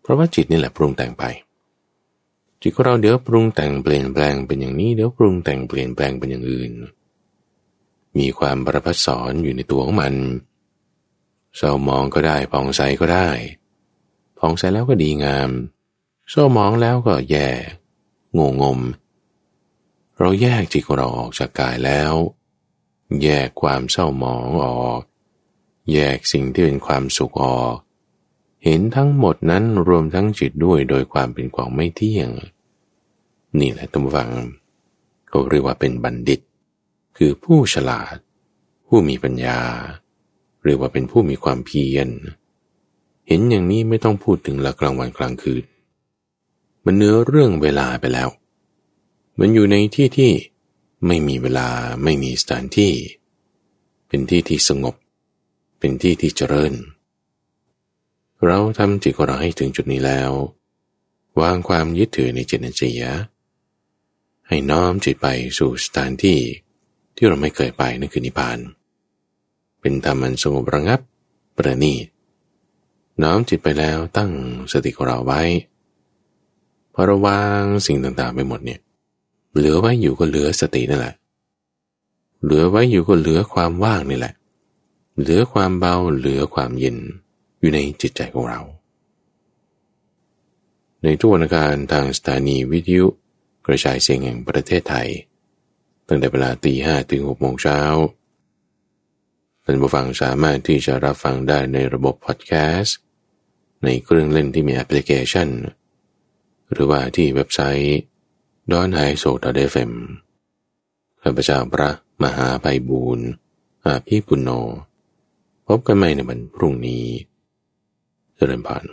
[SPEAKER 1] เพราะว่าจิตนี่แหละปรุงแต่งไป จิตของเราเดี๋ยวปรุงแต่งเปลี่ยนแปลงเป็นอย่างนี้เดี๋ยวปรุงแต่งเปลี่ยนแปลงเป็นอย่างอื่น มีความประพัดสอนอยู่ในตัวของมันเศร้ามองก็ได้ผ่องใสก็ได้ผ่องใสแล้วก็ดีงามเศร้ามองแล้วก็แย่งงงมเราแยกจิตของเราออกจากกายแล้ว แยกความเศร้าหมองออก แยกสิ่งที่เป็นความสุขออก เห็นทั้งหมดนั้นรวมทั้งจิตด้วยโดยความเป็นของไม่เที่ยง นี่แหละตั้งฟังเขาเรียกว่าเป็นบัณฑิต คือผู้ฉลาด ผู้มีปัญญาเรียกว่าเป็นผู้มีความเพียร เห็นอย่างนี้ไม่ต้องพูดถึงละกลางวันกลางคืน มันเนื้อเรื่องเวลาไปแล้ว มันอยู่ในที่ที่ไม่มีเวลาไม่มีสถานที่ เป็นที่ที่สงบ เป็นที่ที่เจริญ เราทำจิตของเราให้ถึงจุดนี้แล้ว วางความยึดถือในจิตนเสียให้น้อมจิตไปสู่สถานที่ ที่เราไม่เคยไปนั่นคือนิพพาน เป็นธรรมันสงบระงับประณีตน้อมจิตไปแล้วตั้งสติของเราไว้พอระวางสิ่งต่างๆไปหมดเนี่ยเหลือไว้อยู่ก็เหลือสตินั่นแหละ เหลือไว้อยู่ก็เหลือความว่างนี่แหละ เหลือความเบาเหลือความเย็นอยู่ในจิตใจของเรา ในทุกวันอังคารทางสถานีวิทยุกระจายเสียงแห่งประเทศไทย ตั้งแต่เวลาตีห้ถึงหกโมงเช้าท่านผู้ฟังสามารถที่จะรับฟังได้ในระบบพอดแคสต์ในเครื่องเล่นที่มีแอปพลิเคชัน หรือว่าที่เว็บไซต์ดอนหายโศก dot FM ข้าพเจ้าพระมหาไพบูลย์อาภีปุณโญพบกันใหม่ในวันพรุ่งนี้เจริญพร